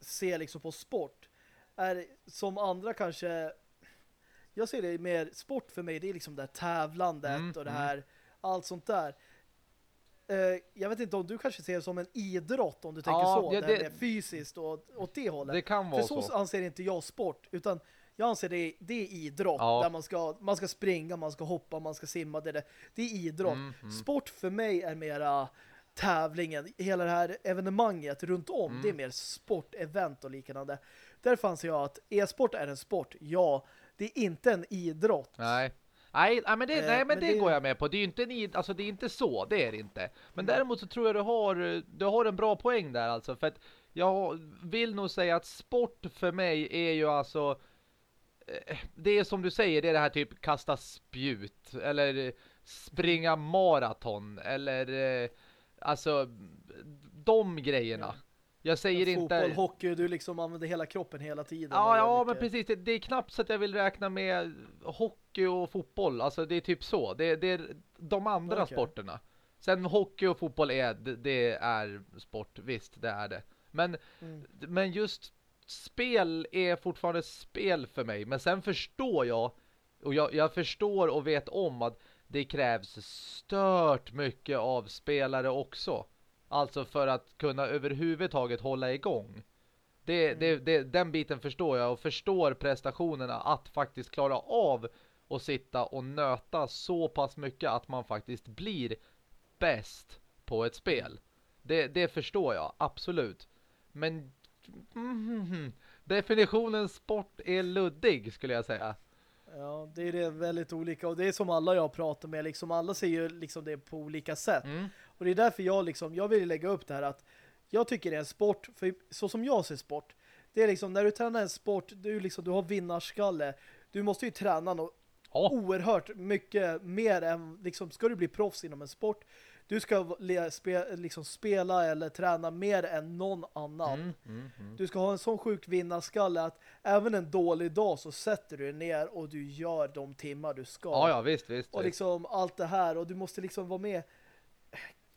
ser liksom på sport är som andra kanske jag ser det mer sport för mig, det är liksom det här tävlandet mm, och det mm. här allt sånt där. Eh, jag vet inte om du kanske ser det som en idrott om du tänker ja, så. Ja, det, det fysiskt och åt det hållet. Det kan vara För så. så anser inte jag sport. Utan jag anser det, det är idrott. Ja. Där man ska, man ska springa, man ska hoppa, man ska simma. Det, det, det är idrott. Mm, mm. Sport för mig är mera tävlingen. Hela det här evenemanget runt om. Mm. Det är mer sportevent och liknande. Därför anser jag att e-sport är en sport. Ja, det är inte en idrott. Nej. Nej, men, det, eh, nej, men, men det, det, går jag med på. Det är ju inte, alltså, det är inte så, det är det inte. Men mm. däremot så tror jag du har, du har en bra poäng där alltså. För att jag vill nog säga att sport för mig är ju alltså eh, det är som du säger, det är det här typ kasta spjut eller springa maraton eller eh, alltså de grejerna. Mm. Jag säger fotboll, inte... Fotboll, hockey, du liksom använder hela kroppen hela tiden. Ja, ja men precis. Det, det, är knappt så att jag vill räkna med hockey och fotboll. Alltså det är typ så. Det, det är de andra okay. sporterna. Sen hockey och fotboll är, det, det, är sport. Visst, det är det. Men, mm. men just spel är fortfarande spel för mig. Men sen förstår jag, och jag, jag förstår och vet om att det krävs stört mycket av spelare också. Alltså för att kunna överhuvudtaget hålla igång. Det, Mm. det, det, den biten förstår jag och förstår prestationerna att faktiskt klara av att sitta och nöta så pass mycket att man faktiskt blir bäst på ett spel. Det, det förstår jag, absolut. Men mhm, definitionen sport är luddig skulle jag säga. Ja, det är det väldigt olika och det är som alla jag pratar med liksom alla ser ju liksom det på olika sätt. Mm. Och det är därför jag liksom jag vill lägga upp det här att jag tycker det är en sport för så som jag ser sport. Det är liksom när du tränar en sport du liksom du har vinnarskalle. Du måste ju träna något Ja, oerhört mycket mer än liksom ska du bli proffs inom en sport. Du ska spe, liksom spela eller träna mer än någon annan. mm, mm, mm. Du ska ha en sån sjuk vinnarskalle att även en dålig dag så sätter du dig ner och du gör de timmar du ska. ja, ja visst, visst. Och liksom allt det här och du måste liksom vara med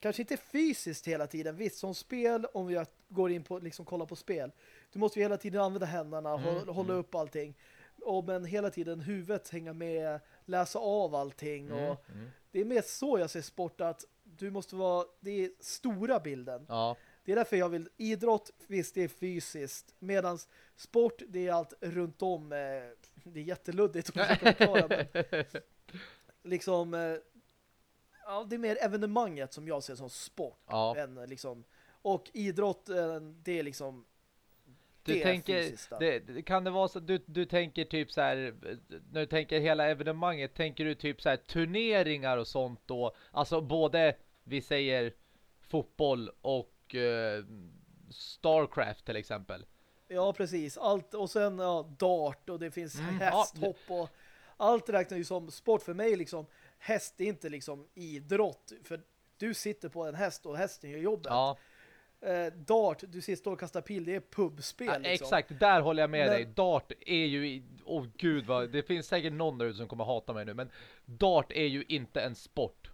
kanske inte fysiskt hela tiden. Visst som spel om vi går in på liksom kolla på spel du måste ju hela tiden använda händerna Mm, hålla, hålla mm. upp allting. Och men hela tiden huvudet hänga med läsa av allting Mm, och mm. det är mer så jag ser sport att du måste vara det är stora bilden. Ja, det är därför jag vill idrott, visst det är fysiskt medan sport det är allt runt om eh, det är jätteluddigt att försöka förklara men (laughs) liksom eh, ja, det är mer evenemanget som jag ser som sport ja. än liksom och idrott eh, det är liksom Du det tänker, det, kan det vara så du, du tänker typ så här, när du tänker hela evenemanget, tänker du typ så här turneringar och sånt då? Alltså både, vi säger fotboll och eh, Starcraft till exempel. ja precis, allt och sen ja, dart och det finns Mm, hästhopp och allt räknar ju som sport för mig liksom häst är inte liksom idrott för du sitter på en häst och hästen gör jobbet Ja, eh, dart, du ser stå och kasta pil, det är pubspel ja liksom. exakt, där håller jag med Men- dig. Dart är ju, åh gud vad, det finns säkert någon där ute som kommer hata mig nu, men Dart är ju inte en sport.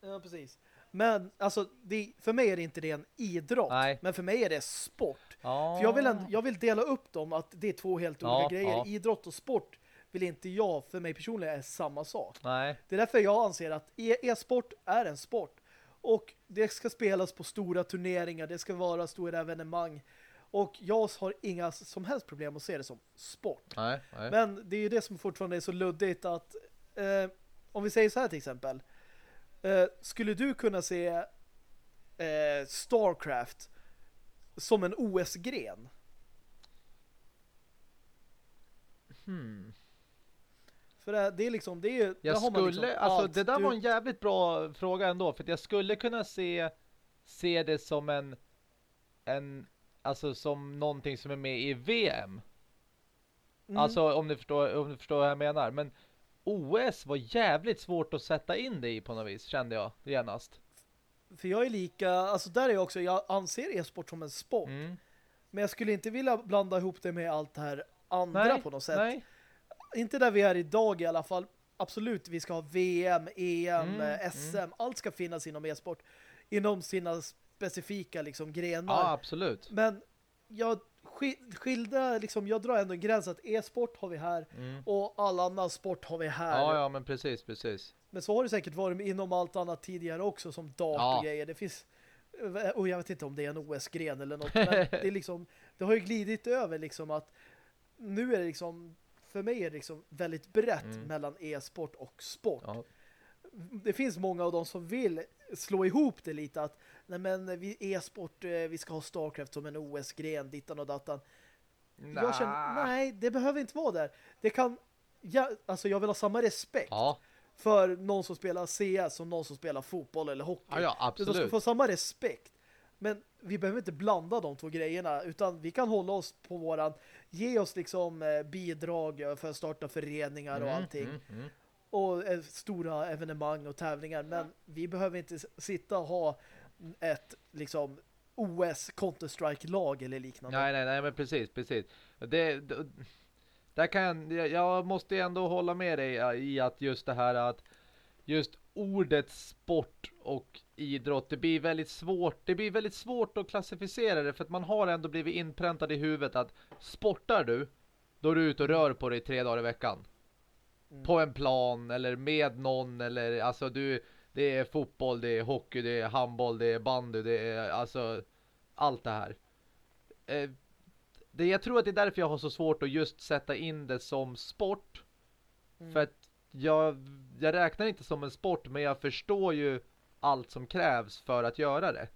Ja, precis. Men alltså, det, för mig är det inte det en idrott. Nej. Men för mig är det sport. Ja. För jag vill, ändå, jag vill dela upp dem att det är två helt olika grejer. Idrott och sport vill inte jag, för mig personligen, är samma sak. Nej. Det är därför jag anser att e- e-sport är en sport. Och det ska spelas på stora turneringar, det ska vara stora evenemang. Och jag har inga som helst problem att se det som sport. Nej, nej. Men det är ju det som fortfarande är så luddigt att eh, om vi säger så här till exempel eh, skulle du kunna se eh, Starcraft som en OS-gren? Hmm. För det, det är liksom det är, Jag har man skulle, liksom alltså allt. det där Du- var en jävligt bra fråga ändå för jag skulle kunna se se det som en en alltså som någonting som är med i VM. Mm. Alltså om ni förstår om ni förstår vad jag menar, men OS var jävligt svårt att sätta in det i på något vis kände jag genast. För jag är lika, alltså där är jag också, jag anser e-sport som en sport. Mm. Men jag skulle inte vilja blanda ihop det med allt det här andra Nej, på något sätt. nej. Inte där vi är idag i alla fall. Absolut, vi ska ha VM, EM, Mm, SM. Allt ska finnas inom e-sport. Inom sina specifika liksom grenar. Ja, absolut. Men jag sk- skilda, liksom, jag drar ändå en gräns att e-sport har vi här Mm. och all annan sport har vi här. Ja, ja, men precis, precis. Men så har det säkert varit inom allt annat tidigare också som dart Ja. och grejer. Det finns och jag vet inte om det är en OS-gren eller något men (laughs) det är liksom det har ju glidit över liksom att nu är det liksom för mig är det liksom väldigt brett Mm. mellan e-sport och sport. Ja. Det finns många av dem som vill slå ihop det lite att nej men e-sport eh, vi ska ha Starcraft som en OS-gren dittan och dattan. Jag känner nej, det behöver inte vara där. Det kan ja, alltså jag vill ha samma respekt Ja, för någon som spelar CS som någon som spelar fotboll eller hockey. ja, ja De ska absolut. få samma respekt. Men vi behöver inte blanda de två grejerna utan vi kan hålla oss på våran ge oss liksom eh, bidrag eh, för att starta föreningar och Mm, allting mm, mm. och eh, stora evenemang och tävlingar men vi behöver inte sitta och ha ett liksom OS Counter-Strike-lag eller liknande. Nej, nej, nej, men precis, precis. Det, det, där kan jag, jag- måste ändå hålla med dig i att just det här att just ordet sport och idrott, det blir väldigt svårt, det blir väldigt svårt att klassificera det för att man har ändå blivit inpräntad i huvudet att sportar du, då är du ute och rör på dig tre dagar i veckan. Mm. På en plan eller med någon eller alltså du, det är fotboll, det är hockey, det är handboll, det är bandy, det är alltså allt det här. Eh, det, jag tror att det är därför jag har så svårt att just sätta in det som sport. Mm. För att jag, jag räknar inte som en sport men jag förstår ju allt som krävs för att göra det.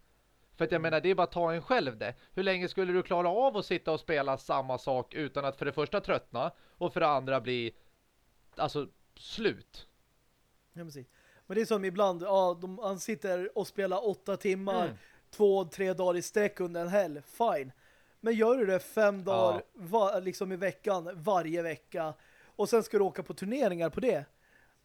För att jag menar, det är bara att ta en själv det. Hur länge skulle du klara av att sitta och spela samma sak utan att för det första tröttna och för det andra bli alltså slut? Ja, precis. Men det är som ibland, ja, de, han sitter och spelar åtta timmar, Mm. två, tre dagar i sträck under en helg. Fine. Men gör du det fem dagar va, liksom i veckan, varje vecka, och sen ska du åka på turneringar på det.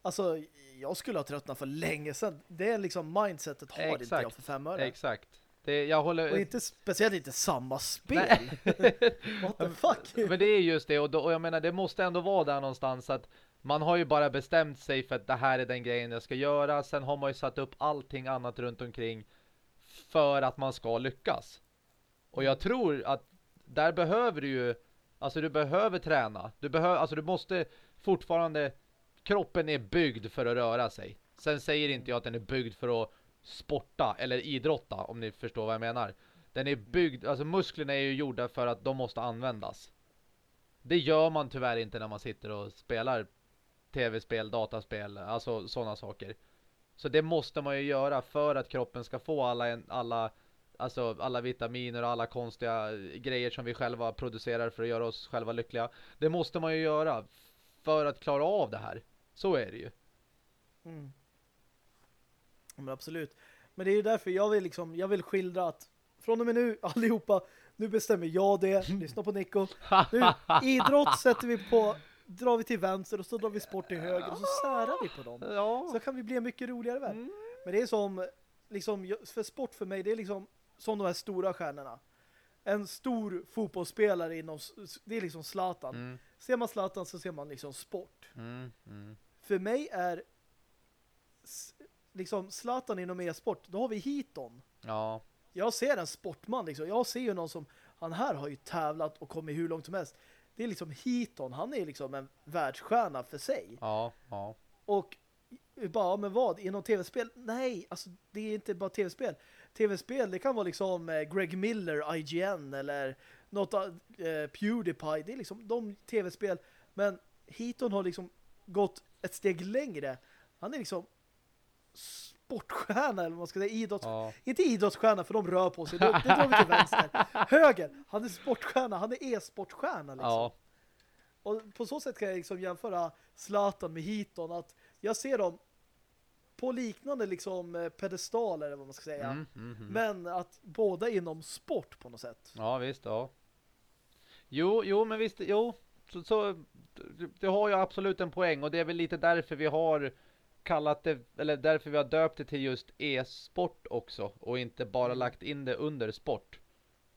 Alltså, jag skulle ha tröttnat för länge sedan. Det är liksom mindsetet har inte Exakt. jag för fem öre. Exakt. Det, jag håller... Och inte speciellt inte samma spel. (laughs) What the fuck? (laughs) Men det är just det och, då, och jag menar det måste ändå vara där någonstans att man har ju bara bestämt sig för att det här är den grejen jag ska göra. Sen har man ju satt upp allting annat runt omkring för att man ska lyckas. Och jag tror att där behöver du ju alltså du behöver träna. Du behöver alltså du måste fortfarande kroppen är byggd för att röra sig. Sen säger inte jag att den är byggd för att sporta eller idrotta om ni förstår vad jag menar. Den är byggd, alltså musklerna är ju gjorda för att de måste användas. Det gör man tyvärr inte när man sitter och spelar tv-spel, dataspel, alltså sådana saker. Så det måste man ju göra för att kroppen ska få alla, alla, alltså alla vitaminer och alla konstiga grejer som vi själva producerar för att göra oss själva lyckliga. Det måste man ju göra för att klara av det här. Så är det ju. Mm. Men absolut. Men det är ju därför jag vill liksom, jag vill skildra att från och med nu, (laughs) allihopa, nu bestämmer jag det. Lyssna på Nico. Nu, (laughs) idrott sätter vi på, drar vi till vänster och så drar vi sport till höger och så särar vi på dem. Ja. Så kan vi bli en mycket roligare värld. Mm. Men det är som, liksom, för sport för mig, det är liksom som de här stora stjärnorna. En stor fotbollsspelare inom, det är liksom Zlatan. Mm, Ser man Zlatan så ser man liksom sport. mm, mm. För mig är liksom Zlatan inom e-sport, då har vi Hiton. Ja. Jag ser en sportman liksom. Jag ser ju någon som, han här har ju tävlat och kommit hur långt som helst. Det är liksom Hiton, han är liksom en världsstjärna för sig. Ja, ja. Och bara, men vad? Inom tv-spel? Nej, alltså det är inte bara tv-spel. Tv-spel, det kan vara liksom eh, Greg Miller, IGN eller något eh, Pewdiepie. Det är liksom de tv-spel. Men Hiton har liksom gått ett steg längre. Han är liksom sportstjärna eller vad man ska säga, idrotts... ja. Inte idrottsstjärna för de rör på sig. Det, det drar vi till vänster. (laughs) Höger, han är sportstjärna. Han är e-sportstjärna liksom. ja. Och på så sätt kan jag liksom jämföra Zlatan med Hiton att jag ser dem på liknande liksom eh, pedestaler eller vad man ska säga. Mm, mm, mm. Men att båda inom sport på något sätt. Ja, visst, ja. Jo, jo, men visst, jo. Så, så det, det har ju absolut en poäng och det är väl lite därför vi har kallat det, eller därför vi har döpt det till just e-sport också och inte bara lagt in det under sport.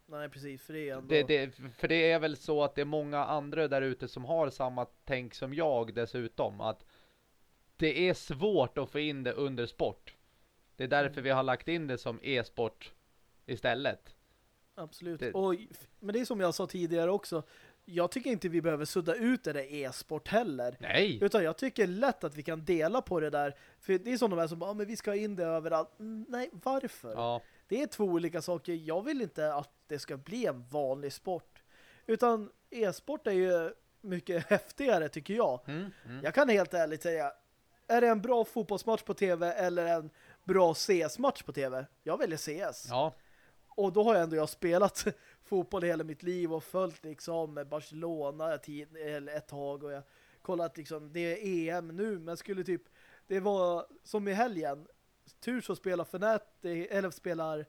Nej, precis. För det är ändå... Det, det, för det är väl så att det är många andra där ute som har samma tänk som jag dessutom. Att det är svårt att få in det under sport. Det är därför vi har lagt in det som e-sport istället. Absolut. det- Och, men det är som jag sa tidigare också. Jag tycker inte vi behöver sudda ut det där e-sport heller. Nej! Utan jag tycker lätt att vi kan dela på det där. För det är som de här som bara, ah, men vi ska ha in det överallt. Mm, Nej, varför? Ja, Det är två olika saker. Jag vill inte att det ska bli en vanlig sport. Utan e-sport är ju mycket (laughs) häftigare tycker jag. mm, mm. Jag kan helt ärligt säga, är det en bra fotbollsmatch på tv eller en bra CS-match på tv? Jag väljer CS. ja. Och då har jag ändå jag spelat (laughs) fotboll hela mitt liv och följt liksom Barcelona tid, ett tag och jag kollat liksom, det är EM nu men skulle typ, det var som i helgen tur så spelar Fnatic, eller spelar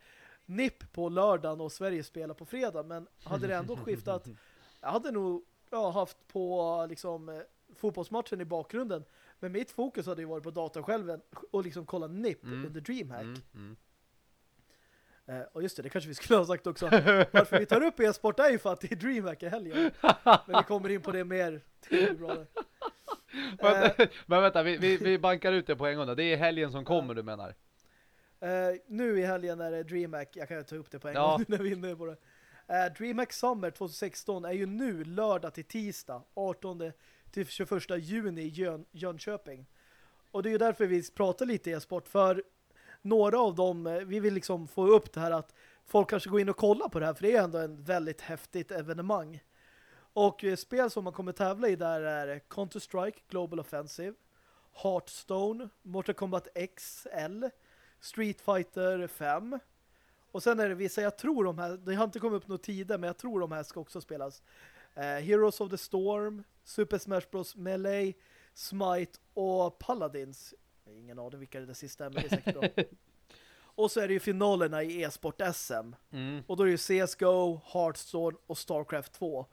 NIP på lördagen och Sverige spelar på fredag men hade det ändå skiftat (laughs) jag hade nog ja, haft på liksom eh, fotbollsmatchen i bakgrunden men mitt fokus hade ju varit på datorskälven och liksom kolla NIP Mm. under Dreamhack Mm, mm. Eh, och just det, det kanske vi skulle ha sagt också. (laughs) Varför vi tar upp e-sport är ju för att det är Dreamhack i helgen. Men vi kommer in på det mer. Är bra. (laughs) Men, (laughs) men vänta, vi, vi, vi bankar ut det på en gång då. Det är helgen som kommer du menar? Eh, nu i helgen är det Dreamhack. Jag kan ta upp det på en Ja. gång när vi är inne på det. Eh, Dreamhack Summer 2016 är ju nu lördag till tisdag 18 till 21 juni i Jön, Jönköping. Och det är ju därför vi pratar lite e-sport för några av dem, eh, vi vill liksom få upp det här att folk kanske går in och kollar på det här för det är ändå en väldigt häftigt evenemang. Och eh, spel som man kommer tävla i där är Counter-Strike Global Offensive, Hearthstone, Mortal Kombat XL, Street Fighter 5 och sen är det vissa, jag tror de här, det har inte kommit upp några tider men jag tror de här ska också spelas. Eh, Heroes of the Storm, Super Smash Bros. Melee, Smite och Paladins. Ingen aning vilka det sista är, men det är säkert bra. (laughs) och så är det ju finalerna i e-sport-SM. Mm. Och då är det ju CSGO, Hearthstone och Starcraft 2.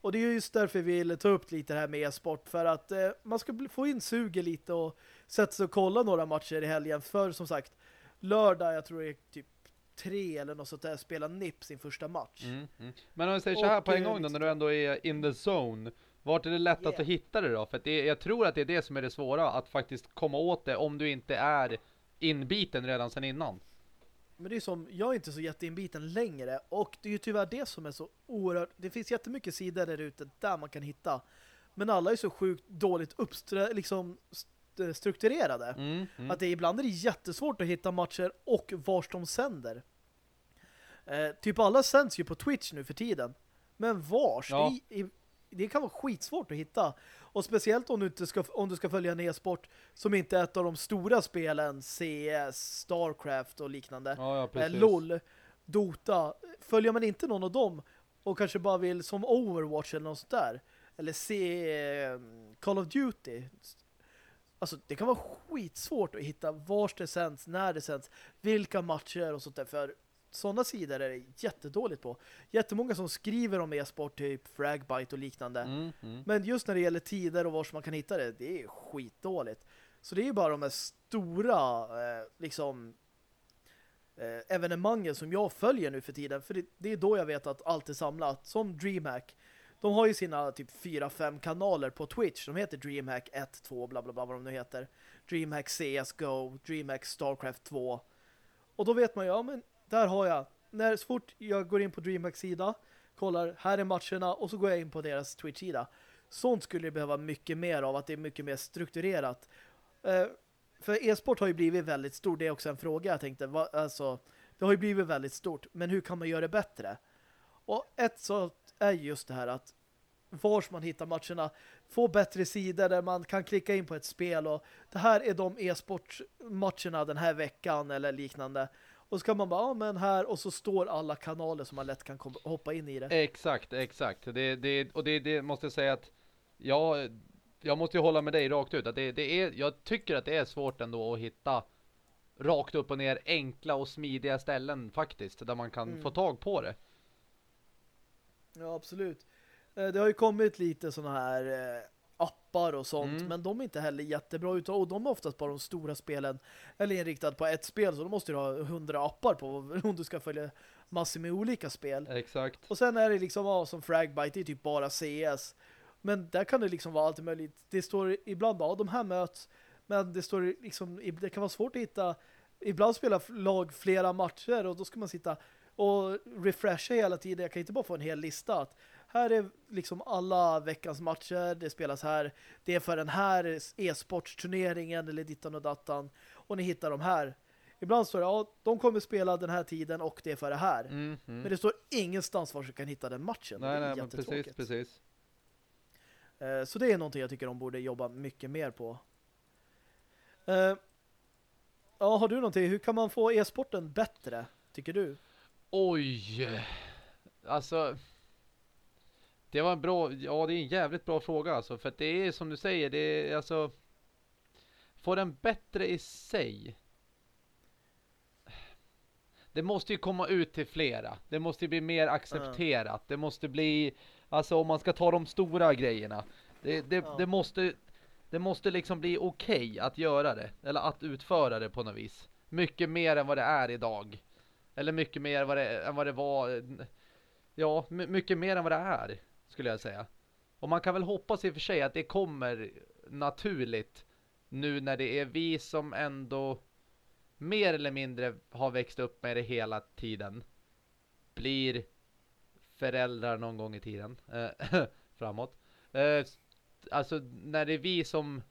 Och det är just därför vi vill ta upp lite det här med e-sport. För att eh, man ska få in suget lite och sätta sig och kolla några matcher i helgen. För som sagt, lördag, jag tror det är typ tre eller något sånt där, spela NIP sin första match. Mm, mm. Men om jag säger så här Och, på en eh, gång då, när du ändå är in the zone. Vart är det lättast Yeah. att hitta det då? För det, jag tror att det är det som är det svåra, att faktiskt komma åt det om du inte är inbiten redan sedan innan. Men det är som, jag är inte så jätteinbiten längre och det är ju tyvärr det som är så oerhört, det finns jättemycket sidor där ute där man kan hitta. Men alla är så sjukt dåligt uppstra, liksom strukturerade. Mm, mm. Att det ibland är det jättesvårt att hitta matcher och vars de sänder. Eh, typ alla sänds ju på Twitch nu för tiden. Men vars? Ja. Det, är- det kan vara skitsvårt att hitta. Och speciellt om du, inte ska, om du ska följa en e-sport som inte är ett av de stora spelen, CS, Starcraft och liknande. Ja, ja, Eh. LOL, Dota. Följer man inte någon av dem och kanske bara vill som Overwatch eller något sånt där. Eller se eh, Call of Duty. Alltså det kan vara skitsvårt att hitta vars det sänds, när det sänds, vilka matcher och sånt där. För sådana sidor är det jättedåligt på. Jättemånga som skriver om e-sport, typ Fragbite och liknande. Mm, mm. Men just när det gäller tider och var man kan hitta det, det är skitdåligt. Så det är ju bara de här stora eh, liksom eh, evenemangen som jag följer nu för tiden. För det, det är då jag vet att allt är samlat. Som DreamHack. De har ju sina typ 4-5 kanaler på Twitch. De heter DreamHack 1, 2, bla bla bla vad de nu heter. DreamHack CSGO, DreamHack Starcraft 2. Och då vet man ju, ja men där har jag. När så fort jag går in på DreamHack sida, kollar, här är matcherna och så går jag in på deras Twitch-sida. Sånt skulle det behöva mycket mer av, att det är mycket mer strukturerat. Eh, för e-sport har ju blivit väldigt stort, det är också en fråga jag tänkte. Va, alltså, det har ju blivit väldigt stort, men hur kan man göra det bättre? Och ett så är just det här att vars man hittar matcherna, få bättre sidor där man kan klicka in på ett spel och det här är de e-sportmatcherna den här veckan eller liknande. Och så kan man bara, ja men här, och så står alla kanaler som man lätt kan hoppa in i det. Exakt, exakt. Det, det, och det, det måste jag säga att jag, jag måste ju hålla med dig rakt ut. Att det, det är, jag tycker att det är svårt ändå att hitta rakt upp och ner enkla och smidiga ställen faktiskt. Där man kan Mm. få tag på det. Ja, absolut. Eh, Det har ju kommit lite sådana här eh, appar och sånt, Mm. men de är inte heller jättebra utav och de är oftast bara de stora spelen eller inriktade på ett spel, så då måste du ha hundra appar på (laughs) om du ska följa massor med olika spel. Exakt. Och sen är det liksom, ja, som Fragbite, det är typ bara CS. Men där kan det liksom vara allt möjligt. Det står ibland bara, ja, de här möts, men det står liksom, det kan vara svårt att hitta, ibland spelar lag flera matcher och då ska man sitta och refresha hela tiden. Jag kan inte bara få en hel lista att här är liksom alla veckans matcher, det spelas här, det är för den här e-sportsturneringen eller dittan och dattan och ni hittar de här. Ibland står det, ja, de kommer spela den här tiden och det är för det här. Mm, mm. Men det står ingenstans var du kan hitta den matchen. Nej, nej, men precis, precis. Eh, Så det är någonting jag tycker de borde jobba mycket mer på. Eh, Ja, har du någonting? Hur kan man få e-sporten bättre, tycker du? Oj! Alltså... Det var en bra, ja det är en jävligt bra fråga alltså. För att det är som du säger, det är alltså... Få den bättre i sig. Det måste ju komma ut till flera. Det måste ju bli mer accepterat. Det måste bli, alltså om man ska ta de stora grejerna. Det, det, Ja. det måste, det måste liksom bli okej att göra det. Eller att utföra det på något vis. Mycket mer än vad det är idag. Eller mycket mer vad det, än vad det var. Ja, mycket mer än vad det är. Skulle jag säga. Och man kan väl hoppas i och för sig att det kommer naturligt. Nu när det är vi som ändå mer eller mindre har växt upp med det hela tiden. Blir föräldrar någon gång i tiden. Eh, (laughs) framåt. Eh, alltså när det är vi som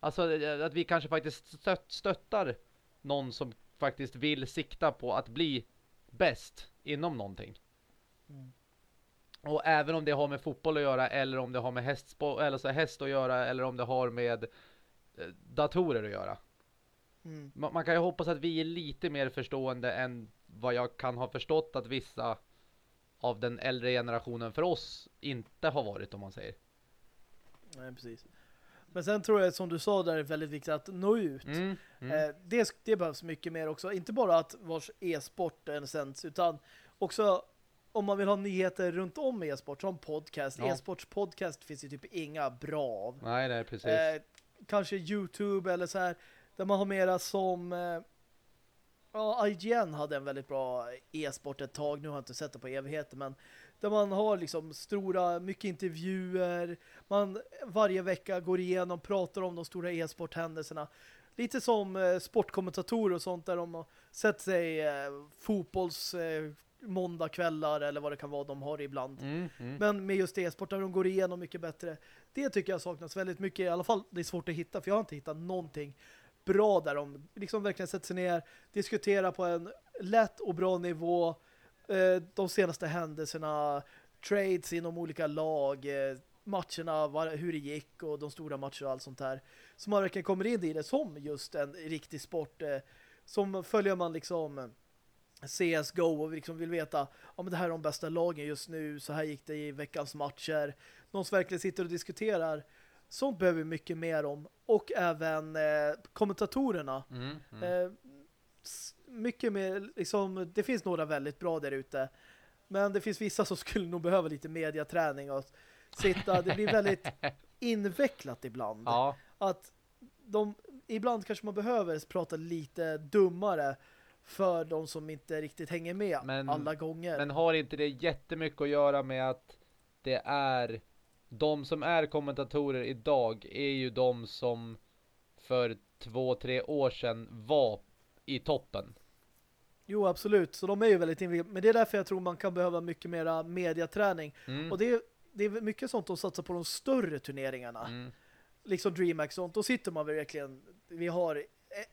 Alltså att vi kanske faktiskt stött, stöttar någon som faktiskt vill sikta på att bli bäst inom någonting. Mm. Och även om det har med fotboll att göra eller om det har med eller så häst att göra eller om det har med eh, datorer att göra. Mm. Man, man kan ju hoppas att vi är lite mer förstående än vad jag kan ha förstått att vissa av den äldre generationen för oss inte har varit om man säger. Nej, precis. Men sen tror jag som du sa där är väldigt viktigt att nå ut. Mm, mm. Eh, det, det behövs mycket mer också. Inte bara att vars e-sport sänds utan också om man vill ha nyheter runt om e-sport som podcast. Ja. E-sports podcast finns ju typ inga bra av. Nej, nej, precis. Eh, kanske Youtube eller så här där man har mera som eh, ja, IGN hade en väldigt bra e-sport ett tag. Nu har jag inte sett det på evigheter men där man har liksom stora, mycket intervjuer. Man varje vecka går igenom, pratar om de stora e-sporthändelserna. Lite som eh, sportkommentatorer och sånt där de har sett sig eh, fotbolls eh, måndagkvällar eller vad det kan vara de har ibland. Mm, mm. Men med just e-sport där de går igenom mycket bättre. Det tycker jag saknas väldigt mycket. I alla fall det är svårt att hitta för jag har inte hittat någonting bra där de liksom verkligen sätter sig ner, diskuterar på en lätt och bra nivå de senaste händelserna, trades inom olika lag, eh, matcherna, var, hur det gick och de stora matcherna och allt sånt där. Så man verkligen kommer in i det som just en riktig sport. Eh, som följer man liksom eh, CSGO och liksom vill veta ja men det här är de bästa lagen just nu, så här gick det i veckans matcher. Någon som verkligen sitter och diskuterar. Sånt behöver vi mycket mer om. Och även eh, kommentatorerna. Mm, mm. Eh, mycket mer, liksom, det finns några väldigt bra där ute. Men det finns vissa som skulle nog behöva lite mediaträning och sitta, det blir väldigt (laughs) invecklat ibland. Ja, Att de, ibland kanske man behöver prata lite dummare för de som inte riktigt hänger med Men- alla gånger. men har inte det jättemycket att göra med att det är de som är kommentatorer idag är ju de som för två, tre år sedan var i toppen. Jo, absolut. Så de är ju väldigt invecklade. Men det är därför jag tror man kan behöva mycket mera mediaträning. Mm. Och det är, det är mycket sånt de satsar på de större turneringarna. Mm. Liksom DreamHack och sånt. Då sitter man verkligen... Vi har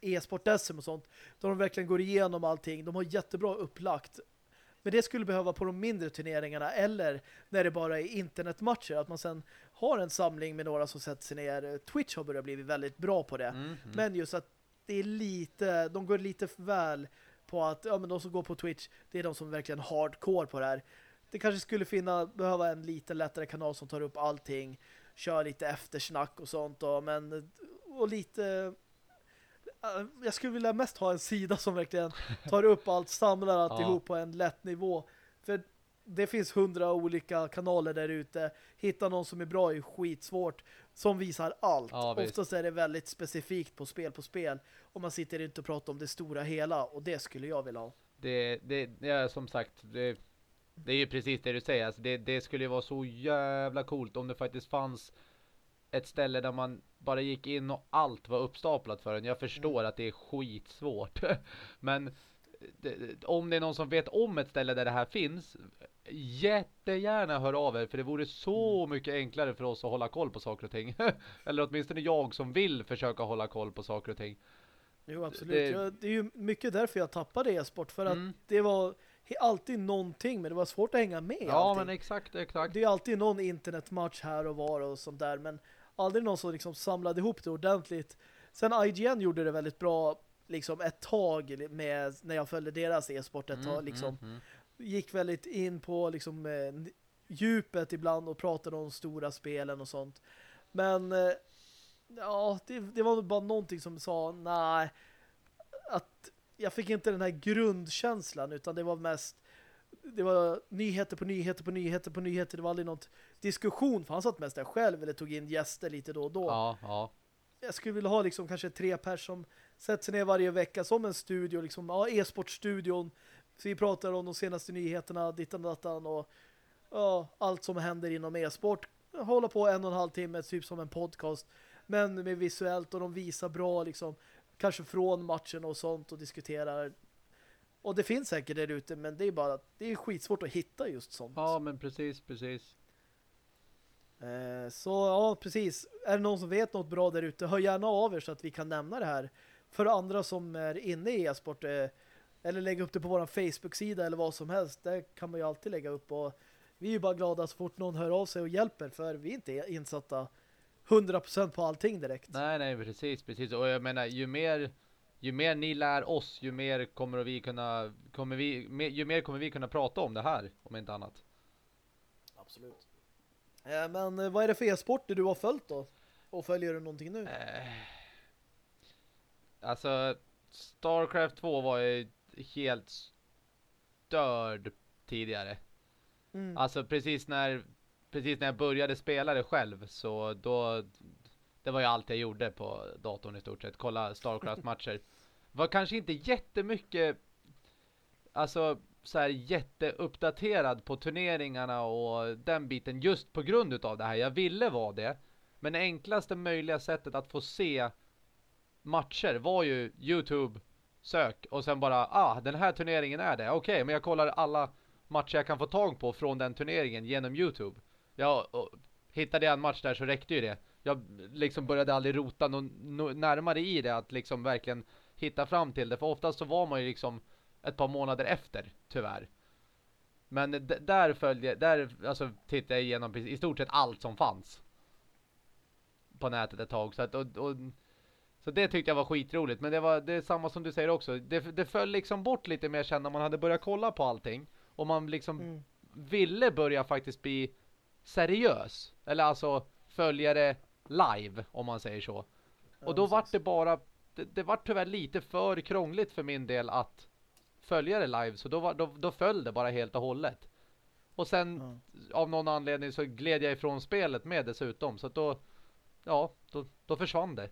e-sport SM och sånt. Där de verkligen går igenom allting. De har jättebra upplagt. Men det skulle behöva på de mindre turneringarna eller när det bara är internetmatcher. Att man sen har en samling med några som sätter sig ner. Twitch har börjat bli väldigt bra på det. Mm. Men just att det är lite, de går lite väl på att ja, men de som går på Twitch, det är de som verkligen hardcore på det här. Det kanske skulle finna, behöva en lite lättare kanal som tar upp allting, kör lite eftersnack och sånt då, men och lite äh, jag skulle vilja mest ha en sida som verkligen tar upp allt, samlar (laughs) alltihop på en lätt nivå. För det finns hundra olika kanaler där ute. Hitta någon som är bra är skitsvårt. Som visar allt. Ja, visst. Oftast är det väldigt specifikt på spel på spel. Och man sitter inte och pratar om det stora hela. Och det skulle jag vilja ha. Det, det, är som sagt det, det är ju precis det du säger alltså det, det skulle ju vara så jävla coolt om det faktiskt fanns ett ställe där man bara gick in och allt var uppstaplat för en. Jag förstår att det är skitsvårt. (laughs) Men om det är någon som vet om ett ställe där det här finns jättegärna hör av er för det vore så mycket enklare för oss att hålla koll på saker och ting. (laughs) Eller åtminstone jag som vill försöka hålla koll på saker och ting. Jo, absolut. Det- Det, det är ju mycket därför jag tappade e-sport. För att Mm. det var alltid någonting, men det var svårt att hänga med Ja allting. men exakt, exakt. Det är alltid någon internetmatch här och var och sånt där, men aldrig någon som liksom samlade ihop det ordentligt. Sen IGN gjorde det väldigt bra liksom ett tag med när jag följde deras e-sport ett tag Mm, liksom. mm, mm. Gick väldigt in på liksom eh, djupet ibland och pratade om stora spelen och sånt. Men eh, ja, det, det var bara någonting som sa nej att jag fick inte den här grundkänslan utan det var mest det var nyheter på nyheter på nyheter på nyheter. Det var aldrig något diskussion för han satt mest där själv eller tog in gäster lite då och då. Ja, ja. Jag skulle vilja ha liksom kanske tre pers som sätter sig ner varje vecka som en studio, liksom, ja, e-sportstudion. Så vi pratar om de senaste nyheterna, dittan och dattan och ja, allt som händer inom e-sport. Hålla på en och en halv timme, typ som en podcast. Men med visuellt och de visar bra liksom, kanske från matchen och sånt och diskuterar. Och det finns säkert där ute, men det är bara det är skitsvårt att hitta just sånt. Ja, men precis, precis. Eh, så ja, precis. Är det någon som vet något bra där ute, hör gärna av er så att vi kan nämna det här för andra som är inne i e-sport. Eh, eller lägga upp det på vår Facebook-sida eller vad som helst. Där kan man ju alltid lägga upp och vi är ju bara glada så fort någon hör av sig och hjälper för vi är inte insatta 100% på allting direkt. Nej, nej, precis, precis. Och jag menar, ju mer ju mer ni lär oss, ju mer kommer vi kunna kommer vi, ju mer kommer vi kunna prata om det här, om inte annat. Absolut. Eh, men eh, vad är det för e-sporter du har följt då? Och följer du någonting nu? Eh, alltså, Starcraft 2 var ju helt störd tidigare. Mm. Alltså precis när precis när jag började spela det själv så då det var ju allt jag gjorde på datorn i stort sett. Kolla Starcraft-matcher. (laughs) Var kanske inte jättemycket alltså så här jätteuppdaterad på turneringarna och den biten just på grund utav det här. Jag ville vara det. Men det enklaste möjliga sättet att få se matcher var ju Youtube sök och sen bara, ah, den här turneringen är det. Okej, okay, men jag kollar alla matcher jag kan få tag på från den turneringen genom Youtube. Jag hittade jag en match där så räckte ju det. Jag liksom började aldrig rota någon, no, närmare i det att liksom verkligen hitta fram till det. För oftast så var man ju liksom ett par månader efter, tyvärr. Men där följde där alltså tittade jag igenom i stort sett allt som fanns på nätet ett tag. Så, att, och, och, så det tyckte jag var skitroligt. Men det var det är samma som du säger också. Det, det föll liksom bort lite mer sen när man hade börjat kolla på allting. Och man liksom mm. ville börja faktiskt bli seriös. Eller alltså följa det live, om man säger så. Ja, och då var det bara det, det var tyvärr lite för krångligt för min del att följa det live. Så då, var, då, då föll det bara helt och hållet. Och sen mm. av någon anledning så gled jag ifrån spelet med dessutom. Så då, ja, då, då försvann det.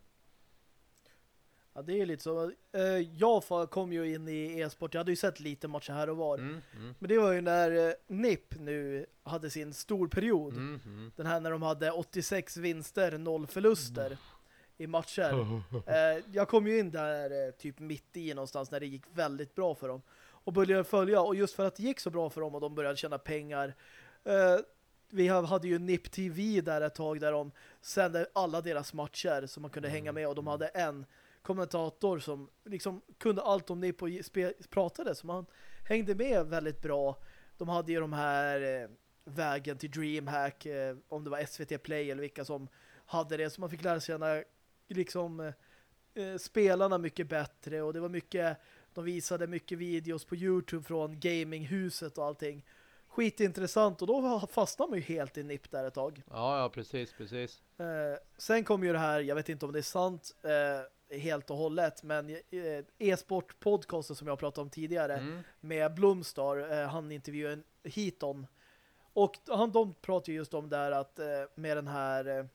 Ja, det är lite så. Eh, jag kom ju in i e-sport. Jag hade ju sett lite matcher här och var. Mm, mm. Men det var ju när eh, NIP nu hade sin stor period. Mm, mm. den här när de hade 86 vinster, noll förluster mm. i matcher. (laughs) Eh, jag kom ju in där typ mitt i någonstans när det gick väldigt bra för dem. Och började följa. Och just för att det gick så bra för dem och de började tjäna pengar vi hade ju NIP TV där ett tag där de sände alla deras matcher så man kunde mm. hänga med och de hade en kommentator som liksom kunde allt om Nip och pratade så man hängde med väldigt bra. De hade ju de här eh, vägen till Dreamhack eh, om det var SVT Play eller vilka som hade det så man fick lära känna liksom eh, eh, spelarna mycket bättre och det var mycket de visade mycket videos på Youtube från gaminghuset och allting skitintressant och då fastnar man ju helt i NIP där ett tag. Ja, ja, precis, precis. Eh, sen kom ju det här, jag vet inte om det är sant eh, helt och hållet, men eh, e-sport podcasten som jag pratade om tidigare mm. med Blomstar, eh, han intervjuade Heaton och han, de pratade just om där att eh, med den här